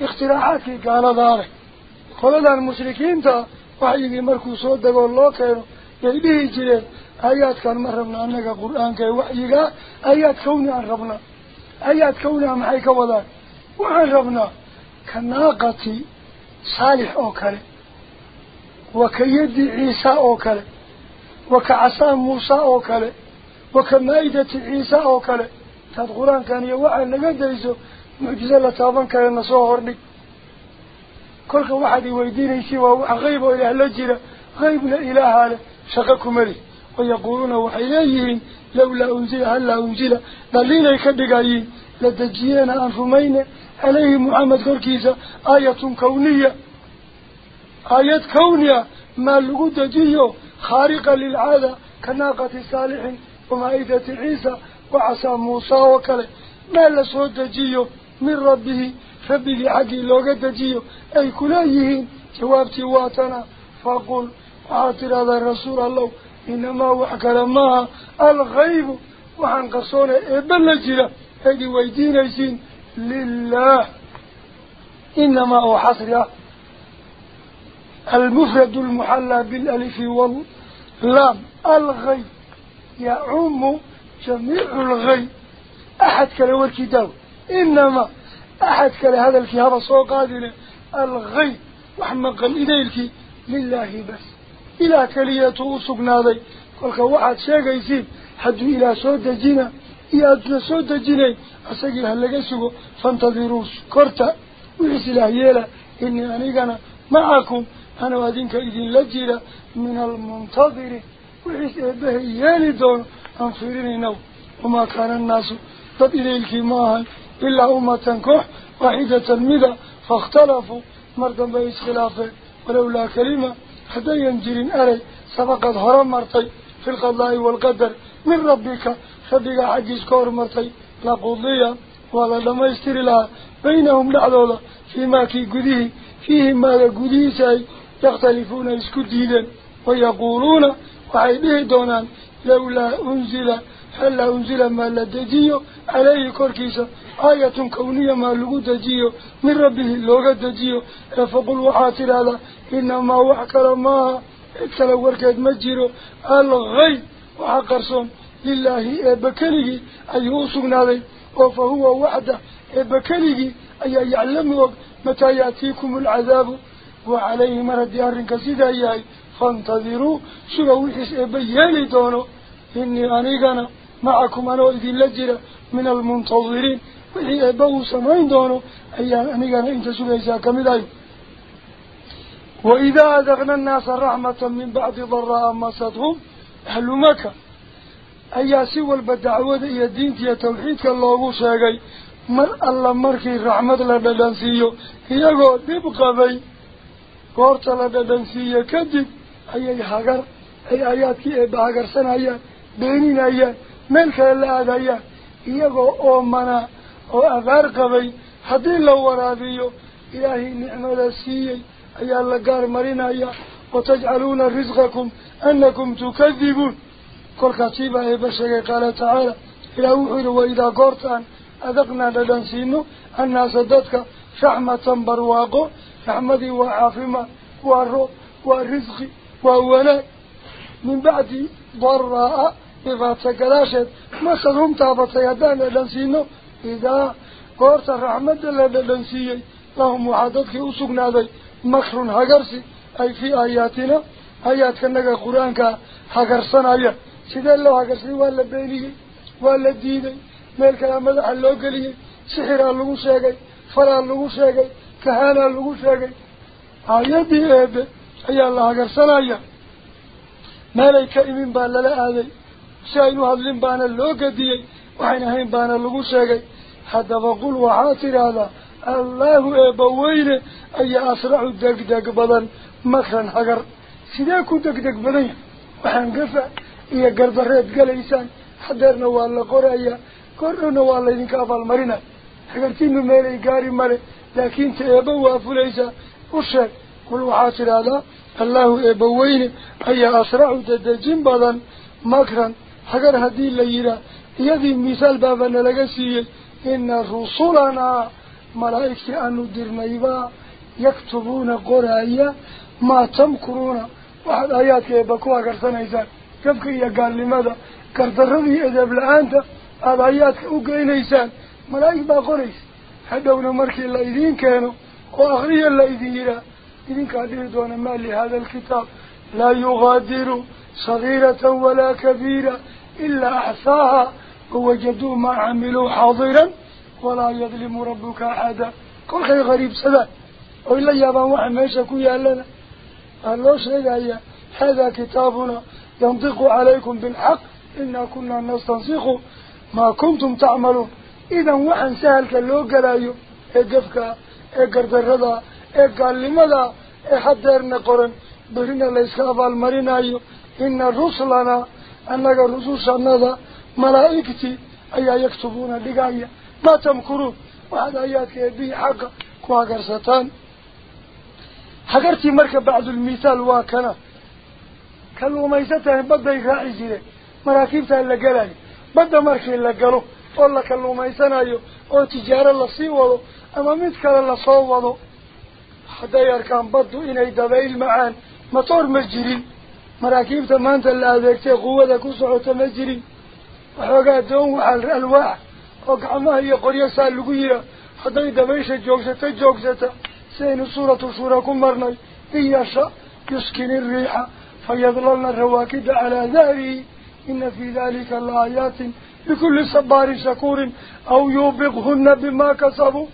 اختراحاتك قال داره قال دار المشركين تا وحيدي مركوس ودقوا الله كيرو. يعني يلبيه جلال آيات كان مرمنا أنك قرآن كي وحيدي آيات كوني عن ربنا. آيات كوني عن حيك وضع وعن ربنا. كناقتي صالح أو كريم. Naaqati saalix oo kale wa ka yadi ciisa oo kale wa ka casaa muusa oo kale wa ka maa'idati ciisa oo kale intaad qur-aankan iyo waxaad naga dayso mucjizo la taaban karana soo hordhig kolka waxaad i weydiinaysi waa wax qeyb oo ilaah la آيات كونية ما لقود جيو خارقة للعادة كناقة صالح ومائدة عيسى وعسى موسى وكله. ما لسود جيو من ربه فبه حقي لوقد جيو. أي كلايهين جوابتي واتنا فقل عاطر هذا الرسول الله إنما وعكرمها الغيب وعن قصونا إبن نجرة هذه ويدين لله. إنما هو وحصرها المفرد المحلى بالألف واللام. الغي. يعم جميع الغي. أحد كلا والكتاب. إنما أحد كلا هذا الكهرباء سوق قادر الغي. وحمق إليك. لله بس. إلى كلية سكن هذا كل واحد شيغيسين حد إلى سود جينا إلى أدنى سود جينا اسجل هلغسو فانتظروا كرتا ويسلا يلا. إني أنا معكم. أنا وادينك إذن لجل من المنتظر. وحيث أبه يالي دون أنفرين وما كان الناس طب إليك ماها إلا أمة تنكح وحيدة مذا فاختلفوا مرضا بيس خلافه ولولا كلمة حتى ينجر أري سبقت هرم مرتي في القضاء والقدر. من ربك خبق حجيس كور مرتي. لا قضية ولا لما يستر لها. بينهم لعدولة فيما كي قديه. فيه ماذا قديسه يختلفون اسكديدا ويقولون وعيبه دونان لولا أنزل هل أنزل ما لدجيه عليه كوركيسا آية كونية ما لغو دجيه من ربه اللغة دجيه فقل وحاتر هذا إنما وحكر ما اكتلا وركاد مجيرو الغي وحقرصون لله بكله أي أصبنا ذي فهو وحده بكله أي يعلم متى يأتيكم العذاب وعليه مرد يارن كسيدا إياي. فانتظروا. شو وحس بيالي دونه إني أنيقنا معكم أنا وإذن لجرة من المنتظرين. وحي أبو سمين دونه أيان أنيقنا إنت سبيسا كمداي وإذا أذقنا الناس رحمة من بعد ضراء مستهم. أهل مكة. أي سوى البدعوة. إيا الدين تيا توحيدك الله شاقي. مر الله مركي رحمة لدنسيو دبقى بي قورت لدنسيو كدب. أي هاقر أي آياتك إبا هاقر سنايا. بينين أيا. ملك الله أدايا. يقول أومنا. وأغار قبي. حدين لو ورابيو إلهي نعمة سيئي أي الله قار مرينا أيا. وتجعلون رزقكم أنكم تكذبون. كل كتيبة بشكي قال تعالى. إلى وحير وإذا قرطان أذقنا لدنسينو. الناس ضدك شحمة برواقو. رحمدي وعافمة والرو والرزق وأولاء من بعد ضراء إذا قلاشت ما سلهم تابط يدان لدنسينو إذا قرط الرحمة لدنسيي لهم وحددك أسقنا ذي مكر هقرسي. أي في آياتنا آيات كنك قرآنك هقرسنا أيه la beeniyey waa la diiday meel kalea madaxa loo geliyey sixiraa lagu sheegay falaa lagu sheegay kahaanaa lagu sheegay aayadii eebe ayaa la hagarsanaya meelay ka imin baa lala aaday si aynu hadlin baana loo gadiyey waxayn ahayn baana lagu sheegay haddaba qul waxaa tidhaahdaa allaahu eebba weyne ayaa asracu degdeg badan makran hagar sidee ku degdeg badan yahay waxaan gafa iyo gardareed galaysaan hadeerna waa la qorayaa kordhowna waa laydinka abaalmarina hagartiinu meelay gaari male u sheeg qul waxaa tidhaahdaa allaahu eebba weyne ayaa asracu dadejin badan makran hagar haddii la yihaa iyadii misaal baaba nalaga siiyey ina rusulanaa malaa'igtii aanu dirnaybaa yaktubuuna qoraaya maa tamkuruuna waxaad aayaadka eebba ku hagarsanaysaan jabka iyo gaalnimada gardarrada iyo edeeb la-aanta aada hayaadka u geynaysaan malaa'ig baa qoraysa هدونا مركي الله إذين كانوا وأخري الله إذين إذين كادير دون ما لهذا الكتاب. لا يغادر صغيرة ولا كبيرة إلا أحصاها. ووجدوا ما عملوا حاضرا ولا يظلم ربك أحدا. كل شيء غريب سدى وإلا يابان واحد ما يشكو يألنا الله سيدا يا هذا كتابنا ينطق عليكم بالحق. إنا كنا نستنسخ ما كنتم تعملون. إذا وحن سهل كاللو قلايو إقفك إقرد الرضا إقال لماذا إحضرنا قرن برنا لإسكاف المرينايو إن رسلنا أنك الرسول شنذا ملائكتي أي يكتبون لقايا ما تمكرون وهذا آياتك به حق كواكر ستان حقرتي مركب بعد المثال واكنا. kalluumaysatahay badday raaci jireen maraakiibtaa la gelayo badda markii la ولا كلوم أي سنايو أو تجارة لصيوله أما مثكلا لصوله حتى يركان بدو إن أي دبائل مطور مجري مراكيب تمانت اللي أذكتي قوة كسوة مجري وحوقا دونو على الألواح وقعما هي قرية سالقية حتى يدبائش الجوكسة الجوكسة سين سورة سوركم مرني إياشا يسكن الريحة فيضللنا الرواكد على ذاري إن في ذلك الله لكل صبار شكور أو يوبقهن بما كسبوا.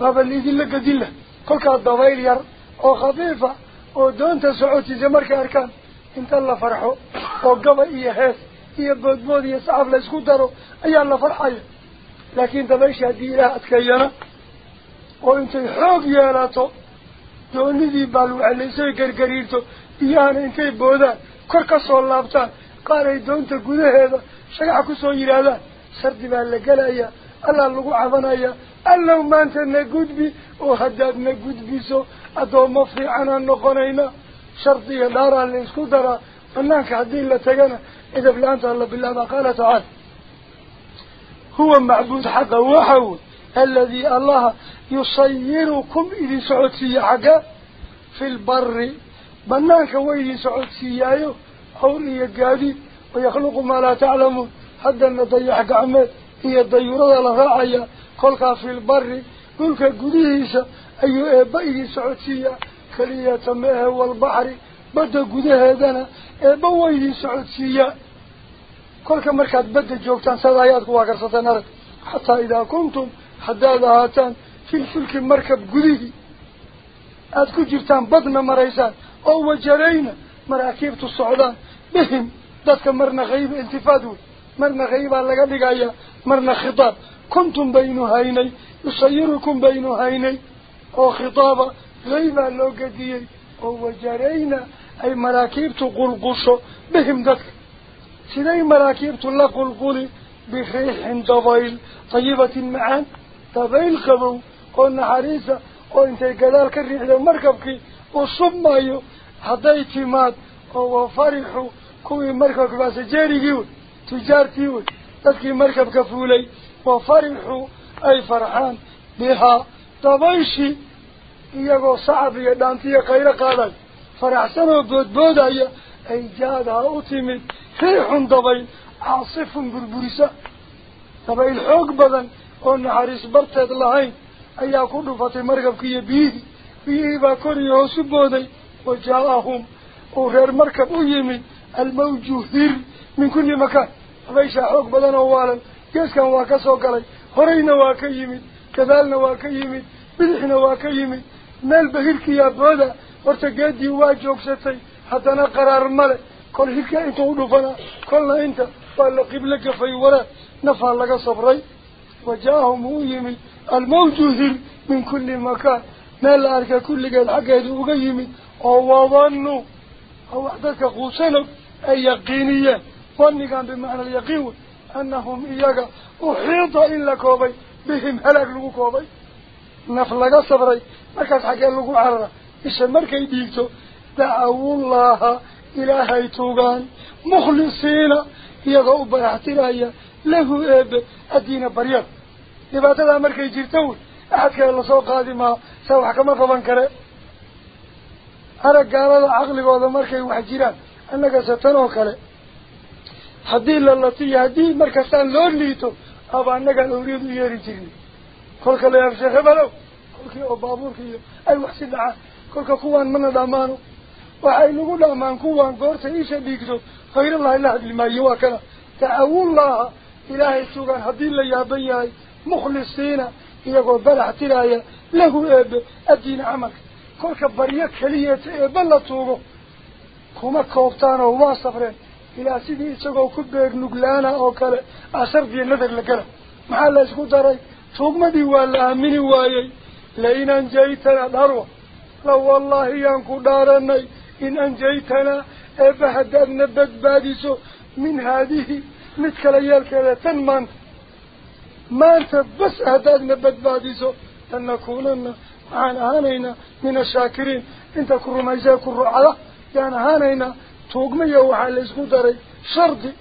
بابا اللي ذلك ذلة كل كالضويل ير. أو خفيفة. أو دون تسعوتي زمرك أركان. إنت الله فرحو أو قبا إيا هيس. إيا بودبود إيا سعب لسكو دارو. أي الله فرحايا لكن دبيش هدي إله أتكينا. وانت حوق يالاتو. دوني ذي بالو علي biyahana intay boodaan kor ka soo laabtaan qaar ay doonta gudaheeda shagaxa kusoo yidhaahdaan shardi baa la gelayaa allaa lagu cabanaya allow maanta na gudbi oo haddaad na gudbiso addoommo fiicanaan noqonayna shardiga dhaaraa la isku daraa banaanka haddii la tagana idab la-aanta alla bilaabaa qaala tacaala huwa macbuud xaqa waxaw aladii allaha yusayirukum idin socodsiiya xagga fi lbari banaanka way idin socodsiiyaayo hawr iyo gaadiid ويخلق ما لا تعلم. حتى أن ضيح قعمه هي الضيورة الغرعية قلقا في البر قلقا قديسة أي إبائي إيه سعوتية كلية ماءه والبحر. بدا قديها دانا إيه إبائي سعوتية قلقا مركات بدا جوكتان سادعياتك واقرصة نارك حتى إذا كنتم حدادهاتان في الفلك مركب قديه. أتكو جرتان بدنا مريسان. أو وجرين مراكيب الصعودان بهم. دتك مرنا غيب انتفادو مرنا غيب على قلبي جايا مرنا خطاب كنتم بين هيني يصيركم بين هيني أو خطابة غيب على قدي أو جرينا أي مراكب تقول قشة بهم دتك سيدي مراكيب تلقل قولي بخيح طويل طيبة معان طويل خبو قلنا حريصة وانت قدال كريح للمركب كي وصمه هديتي مات وفرحه kuwii markabka baasajeerigii wey tujaartii wey dadkii markabka fuulay wafarixuu ay farxaan bihaa dabayshii iyagoo sacab iyo dhaantiyo qaylo qaaday faraxsan oo boodboodaya ay jaadhaa u timid riixun dabayl caasifun burburisa dabayl xoog badan oo naxariis barteed lahayn ayaa ku dhufatay markabkii iyo biyihii biyihii baa kor iyo hoos u booday wa jaa-ahum uu reer markab u yimid الموج من كل مكان. ليش حق بدن أولا كيس كان واكس وقلي هرين واكيمي كذال نواكيمي بلح نواكيمي نال بهيرك يا بودا. ورتقادي واجوك ستي. حتى أنا قرار ملي كل هيرك انت ودفنا. كلنا انت. فالله قبلك في ولا نفع لك صبري. وجاهم ويمي الموج ثير من كل مكان. نال أركا كل قد حقه وقيمي أو وظنوا. أو أحدك قوسنك أي يقينيا ظني كان بمعنى اليقين أنهم إياك. أحيط إلا كوبي بهم هلاك لغو كوبي. نفلق صبري. مركز حقا لغو عرر. إيشا مركي ديكتو دعوا الله إلهي توغان. مخلصين. يغو بيحترايا له إيب الدين بريض wey axad kale lasoo qaadi maa sa wax kama qaban kare arag gaalada caqligooda markay wax jiraan annagase tan oo kale haddii la latiyo haddii markastaan loo liito aba annagaan awliyad u yeeri jirnay kolka la yaab sheekh hebelow kolkii oo baabuurka iyo ay wax si dhacaan kolka kuwaan mana dhammaano waxay nagu dhamaan kuwaan goorta isha dhiigto hayrallahi la hadli maayo waa kana dacawullaha ilaahay sugaan haddii la yaaban yahay مخلصين يقول بلح تلايا له إب كما كوبتانا وواصفرين إلى سيدي إساقو كبير نقلانا أو كلا أسر في النذر لكلا محال اسكو داري توقما دي والا أمني وايي لئن أنجيتنا داروا لو والله ينكو دارني إن أنجيتنا إبهداد نبت بادسو من هذه مثل يالكلا تنمانت ما أنت بس أهداد نبت باديسو أن نكوننا معنا هانينا من الشاكرين انت كرو يعني هانينا توقمي وحال اسكو داري شرطي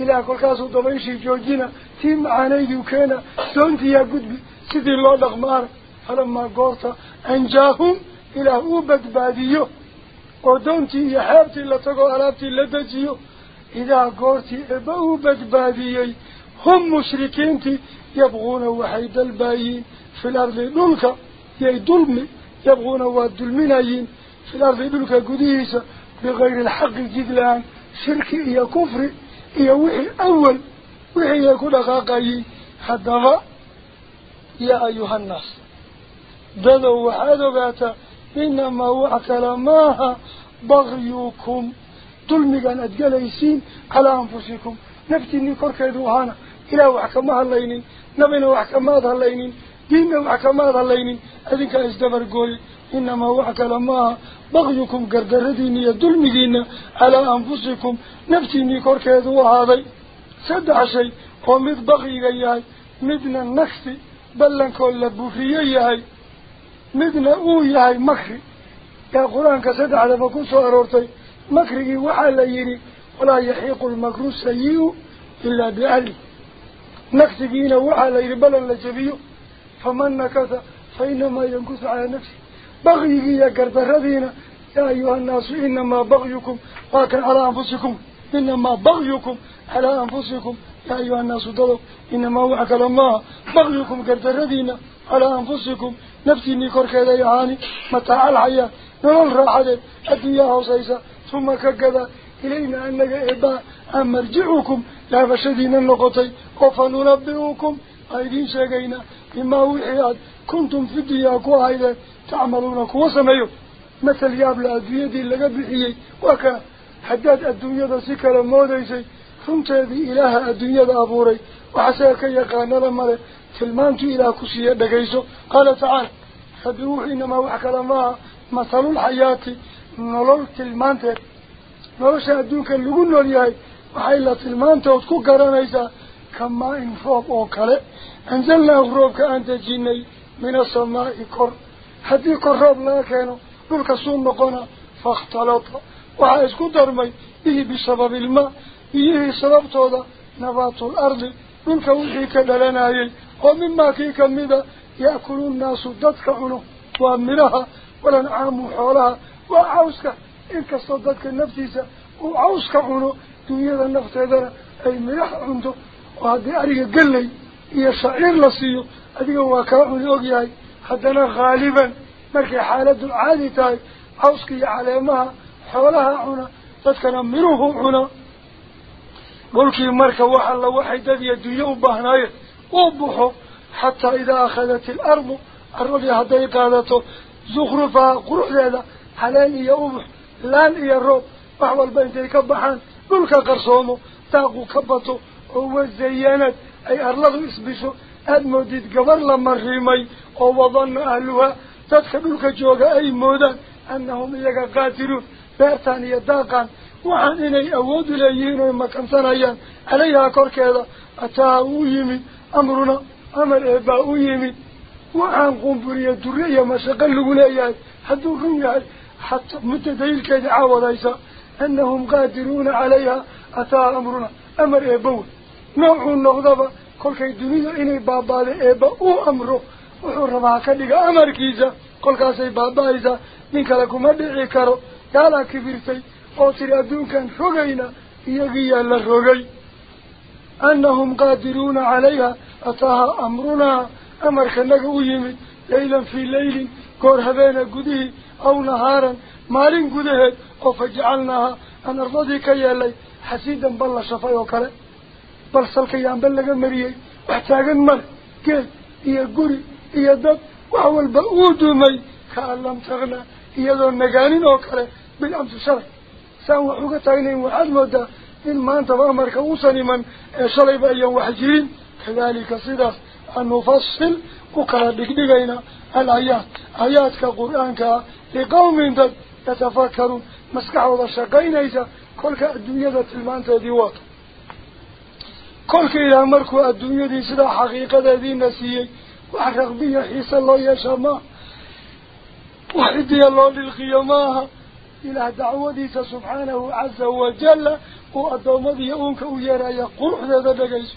إلى كل كاسو دبيشي جوجينا تيم معانيدي وكينا دونتي يا قدبي سيدي الله دغمار فلما قورتا أنجاهم إلى أوبد باديو ودونتي يا حابتي لتقو ألابتي لدجيو إذا قورتي إبا أوبد باديو هم مشركينتي يبغون وحيد البايين في الأرض دلك يي ظلمي يبغون والدلمنايين في الأرض دلك قديسة بغير الحق جدلان. شركي يا كفر يا وحي أول وحي يكون غاقايين حدما يا أيها الناس. دلوا وحادوا باتا إنما وعكل ماها بغيوكم ظلمي كان أتقليسين على أنفسكم. نفتني كركيدو هانا إلا وحكمها اللينين نبينا وحكمها اللينين ديننا وحكمها اللينين أذنك إصدبر قولي. إنما وحكى لما بغيكم قردردين يدلمين على أنفسكم. نفتيني كوركيدو هذا سدع شيء ومد بغي ياهي مدنا النكسي بلن كل بوفيه ياهي مدنا أو ياهي يا قرآن كسدع لما كنت أرورتي مكري وحال يري. ولا يحيق المكر السيء إلا بأهله نكسجين وحال يري بلن لجبيه فمن نكث فإنما ينكث على نفسه. يا قردردين يا أيها الناس إنما بغيكم. واكن على أنفسكم. إنما بغيكم على أنفسكم. يا أيها الناس ضلوا إنما وحك لما بغيكم قردردين على أنفسكم. نفسي نيكور كذا يعاني. متاع الحياة؟ نقول راحة الدنيا وصيصة ثم كذا إلينا أنك إبا. أم مرجعكم. لا بشدين النقطي وفننبئكم أيدين شاقينا بما وحيات كنتم في الدنيا كوهيدا. تعملون كوسميو مثل يابل الدنيا دي اللي قبل وكا حداد الدنيا دا سكر موديسي abuuray waxaasega ka yaqaana la male tilmaantu ilaah ku siiya dhagayso qaala tacaala rabbi wuxuu inamaa wax kale maaha mathalulxayaati nolol tilmaanteed nolosha adduunka lagu nool yahay waxay la tilmaantood ku garanaysaa kamaa in roob oo kale anzalnaahu roobka aan dejinay min asamaa'i kor هذيك الرب لا كانوا ذلك صوم قنا فاختلط وعايز كدر مي إيه بسبب الماء إيه سبب تودا نبات الأرض من كوجهك دلنا يل ومن ما كي كمدا يأكلون الناس ضدك عنه وأمرها ولن عام حولها وعوسك إنك صدتك النفسي وعوسك عنه دنيا النفط هذا أي مرح عنده وهذه أريد قلي هي شعير لصيه هذه هو كرحني أوقي هذا غالبا مرك حالة عادي تاي عوسكي على ما حولها عنا تتكلمينه عنا ملكي مرك وحلا وحيدا يدو الدنيا بهناية وبحو حتى إذا أخذت الأرض أرض هذا يقادته زخرفة قروح هذا حلان يوبح لأن يروب بحو البين ذلك بحان ملكا قرصومه تاقو كبته هو الزيانات أي أرلغ اسبشه wadanna ahluha dadka dhulka jooga ay moodaan annahum iyaga qaatiluun beertaan iyo daaqaan waxaan inay awood u leeyihiin oy makansanayaan calayhaa korkeeda ataa u yimid amruna amar eebaa u yimid waxaan qumburiya dure iyo mashaqo lagu leeyahay hadduu run yahay xataa mudda daliilkeeda caawadaysa annahum qaadiruuna calayha ataa amruna amar eebbawe noocuu noqdaba eebba u amro wuxuu rabaa ka dhiga amarkiisa kolkaasay baaba'aysaa nin kale kuma dhici karo gaalaa kibirtay oo tiri adduunkan rogayna iyagiyaa la rogay annahum qaadiruuna calayha ataaha amrunaa amarkanaga u yimid laylan fii laylin goor habeena gudihii aw nahaaran maalin gudaheed oo fajacalnaaha aan ardadii ka yeelay xasiidan bal la shafay oo kale بل سلقيان بلغ مريي واحتاجن مر كيه إيا قري إيا داد وحوال بأودو مي كاللام تغنى إيا دون نقاني نوكره بالأمس سلق سانو حوكا تغنين وحاد مدى إلمان تبا أمرك أوساني من سلق بأيان وحجرين كذلك صداس المفصل وقربك بغينا الآيات آيات كقرآن كا لقوم تتفكرون مسكحوا ذا شقين إيسا كل كالدنيا ذا تلمان تذيواتو كل كي يامرك الدنيا دي سدا حقيقة دي نسيج وحرق بيا حيس الله يشمع وحدي الله للقيامها إلى دعوة دي سبحانه عز وجل وأدوم دي أنك ويرى يقول هذا دقيش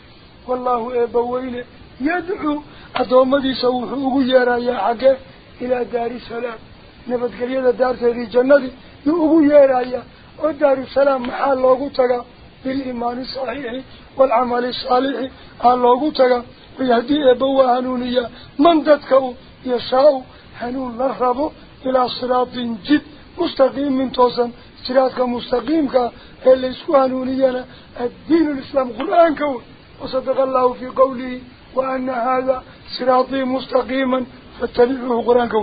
والله أبوين يدعو أدوم دي سوحه ويرى يا حقا إلى دار السلام نبت قلية دار تهدي جنة يؤبو يا رايا ودار السلام محال لغو تقا بالإيمان الصحيح والعمل الصالح الله قتك ويهدي أبوه هنونية من ذاتك يشاء هنون لهرب إلى صراط جد مستقيم من توسن صراطك مستقيمك اللي سوى هنونية الدين الإسلام قرآن قرآنك وصدق الله في قوله وأن هذا صراطي مستقيما فاتبعه قرآنك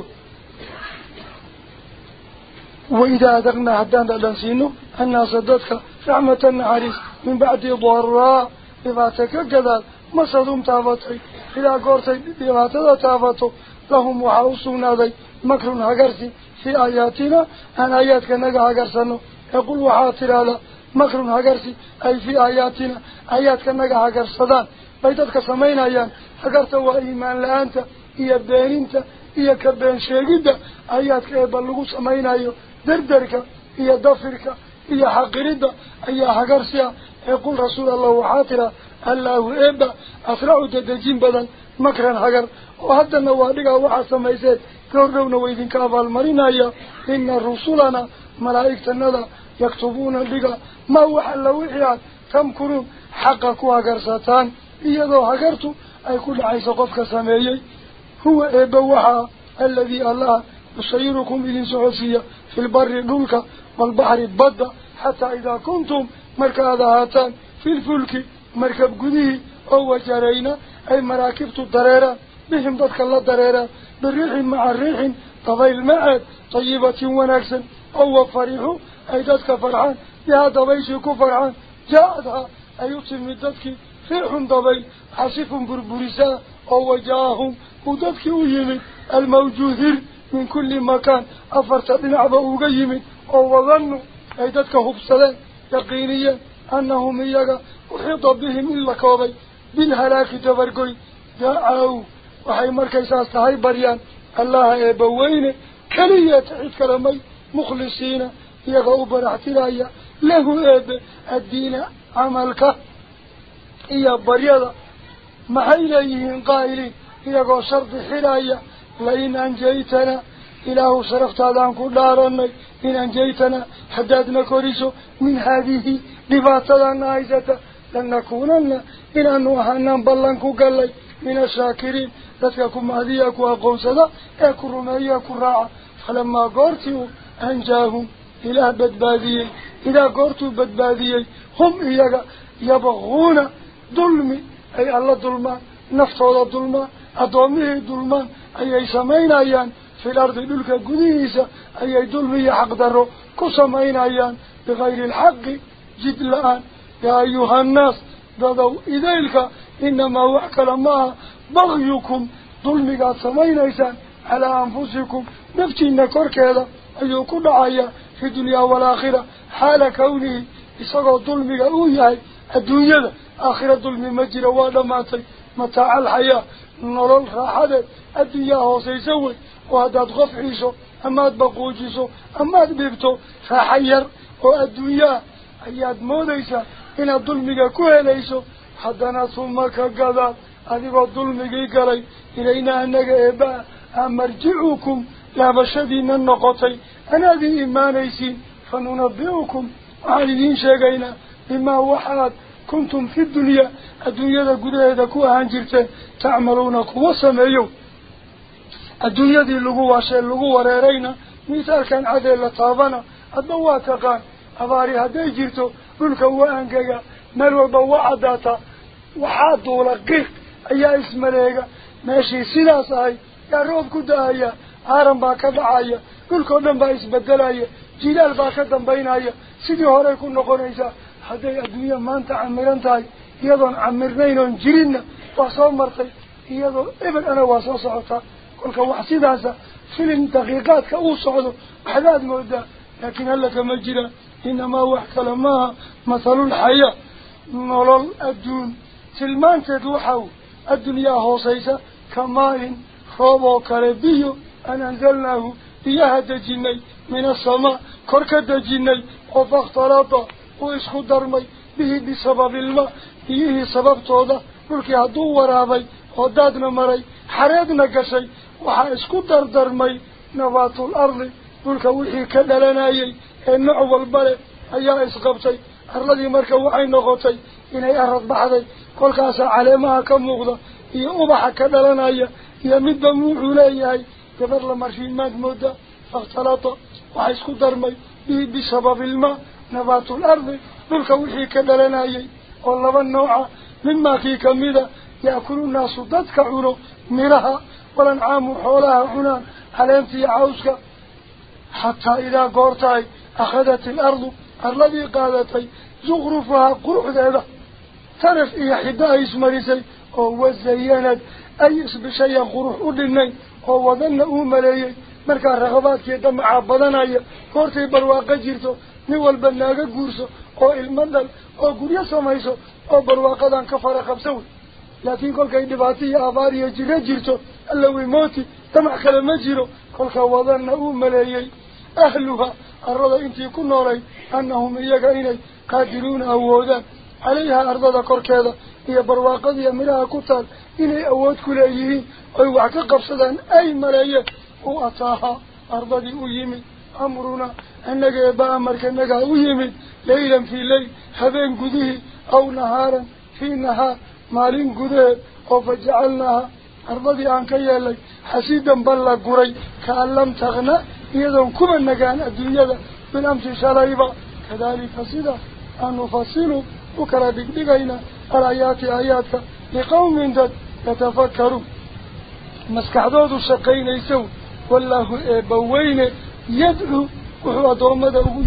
وإذا أدقنا حدان دعلا سينو أن صدتك رحمة النعريس bacdi daraa dhibaata ka gadaal masadum taabatay idaa goortay dhibaatada taabato lahum waxaa u sugnaaday makrun hagarsi في آياتنا أن آياتك نقع هقرسنو يقول وحاطر هذا مكر هقرسي أي في آياتنا آياتك نقع هقرسدان بيتتك سمين أيان. هقرتوا إيمان لأنت. إيا بينينت إيا كبين إيا حقريدة إيا هقرسيا يقول رسول الله وحاطر الله إبا أسرعوا تدجين بدن مكرا حقر. وهذا النوادق وحا سميسيت. كوردونا وإذن كافال مرينايا إن رسولنا ملائكة الندى يكتبون لك ما وحل وحيات تمكرون حقك وقرساتان إيضا حقرتوا أي كل عيسى قفك سميي. هو إبوحا الذي الله يسيركم إذن سعسية في البر دولك والبحر بدا حتى إذا كنتم مركز هاتان في الفلك مركب قديه أو جرينا أي مراكبت الضريرة بهم ضدك الله الضريرة بالريح مع الريح طبيل معد طيبة ونكسا أو فريح أي ضدك فرحان بها ضبيشك فرحان جاءتها. أي يتم ضدك ريح ضبيل حسيف بربرساء أو جاءهم وضدك أيمن الموجوهر من كل مكان. أفرت بنعبه أقيمن أو ظنوا أي ضدك هبسلين يقينيا أنهم إياك وحيط بهم إلا كوبي بالهلاك تفرقوي دعاو وحي مركزاس تهي بريان الله يبوين كلية تعيد كلامي مخلصين يغو برحتلايا له إيب الدين عملك إيا بريادا محيليهن قائلين يغو شرط حلايا لئن أنجيتنا إله صرفت هذا كدارني إن أنجيتنا حدادنا كوريسو من هذه لباتنا نايزة لنكونن إن أنه أهنان بلنكو قلي من الشاكرين dadka mahdiya ku aqoonsada ee ku rumeeya ku raaca falamaa goortii uu anjaahum ilaah badbaadiyey idaa goortuu badbaadiyey hum iyaga yabaquuna dulmi ay alla dulmaan naftooda dulmaan addoomihii في الأرض دولك قديسة أي دولمي حق دارو كسامين أيان؟ بغير الحق. جد الآن يا أيها الناس دادو إذلك إنما وعكل ما بغيكم. دولمي قاسمين أيسان. على أنفسكم. نفتي النكور كذا أي كل عاية في الدنيا والآخرة. حال كوني إساقو دولمي قاوياي الدنيا آخرة دولمي مجرى وادماتي. متاع الحياة. نرى الحادث الدنيا هو سيسوي. وهذا تغفعيسو أما تبقوجيسو أما تبيبتو فحير والدنيا أياد موديسا إن ظلمك كوهليسو حدنا ثم galay ilaynaa annaga eebaa a marjicukum laabashadiina noqotay anaad ii imaanaysiin fa nunabi'ukum waxaan idiin sheegaynaa bimaa waxaad kuntum fi dunyaa adduunyada gudaheeda ku ahaan jirteen tacmaluuna kuwa sameeyo adduunyadii lagu waashee lagu wareerayna misaalkan cadee la taabana hadba waa taqaan abaari hadday jirto dhulka waa angega meel walba waa caddaataa waxaa duula qiiq ayaa ismaleega meeshii sidaas ahay yaa roob ku da-aya aaran baa ka dhacaya dhulkao dhan baa isbedelaya jilaal baa ka dambaynaya sidii horey ku noqonaysaa hadday adduunya maanta camiran tahay iyadoon camirnayn oon jirinna waa soo martay iyadoo ebel ana waa soo socotaa كل كواحد هذا في الانتقاءات كأوصعه أحداث مودة لكن هل لك مجرى إنما وحك لما مثل الحياة. نرى الدنيا سلمان تدوحه الدنيا هوسيسة. كما إن خوب وكربي أن أنزلناه إياها دجيني من السماء. كرك دجيني. وفاختراطا وإسخو درمي. به بسبب الماء. إيه سبب توضى ولكي هدو ورابي. ودادنا مري. حريدنا قشي وحا اسكو دردرمي نبات الأرض قولك وحي كدلناي النعو البلع ايا اسقبتي الذي مركو عين نغوتي إني أرد بحدي قولك أسا علمها كمغضة هي أبحا كدلناي هي مدى موحولاي كبر لمرشين ماد مدى فاختلط وحا اسكو درمي بسبب الماء نبات الأرض قولك وحي كدلناي قول لبا النوع مما في كميدة يأكل الناس ضدك عنو مرها ولن عاموا حولها هنا حليم في عوزك حتى إذا قرطاي أخذت الأرض الذي قالت زغرفها قرعد ذهب ترف إيا حداه اسمريسي هو الزيانات أي اسم شيء قرح أدني هو ذن أوملي ملكا رغبات يدمع عبادنا قرطي برواق جيرتو نوال بناقة قرسو أو المندل أو قرية سميسو أو برواقة دان كفارة خبسوه لكن كل كي دباتي أباري جل جلته اللو ويموتي تمع خل مجره كل خوضا نو ملايين. أهلها أرضا أنت يكون علي أنهم يجئني قادرون أودا عليها أرضا ذكر كذا هي برواق ذي مرا كتر إلى أود كل أيه أي وعك قفصدا أي ملايين. وأطاها أرضا أيمي أمرنا أن جاب أمرك أن جاب أيمي ليلا في ليل. حبين جذه أو نهارا في نهار. Jacalnaaha ardadii aan ka yeelnay xasiidan bal la guray kaan lam taqna iyadoon kuba nagaan adduunyada bilamsi shalayba kadalika sida aan nufasilu u kala dhigdhigayna alaayaati aayaadka liqawmin dad yatafakkaruun maskaxdoodu shaqaynaysow wallaahu eebbaweyne yadcuu wuxuu addoommada ugu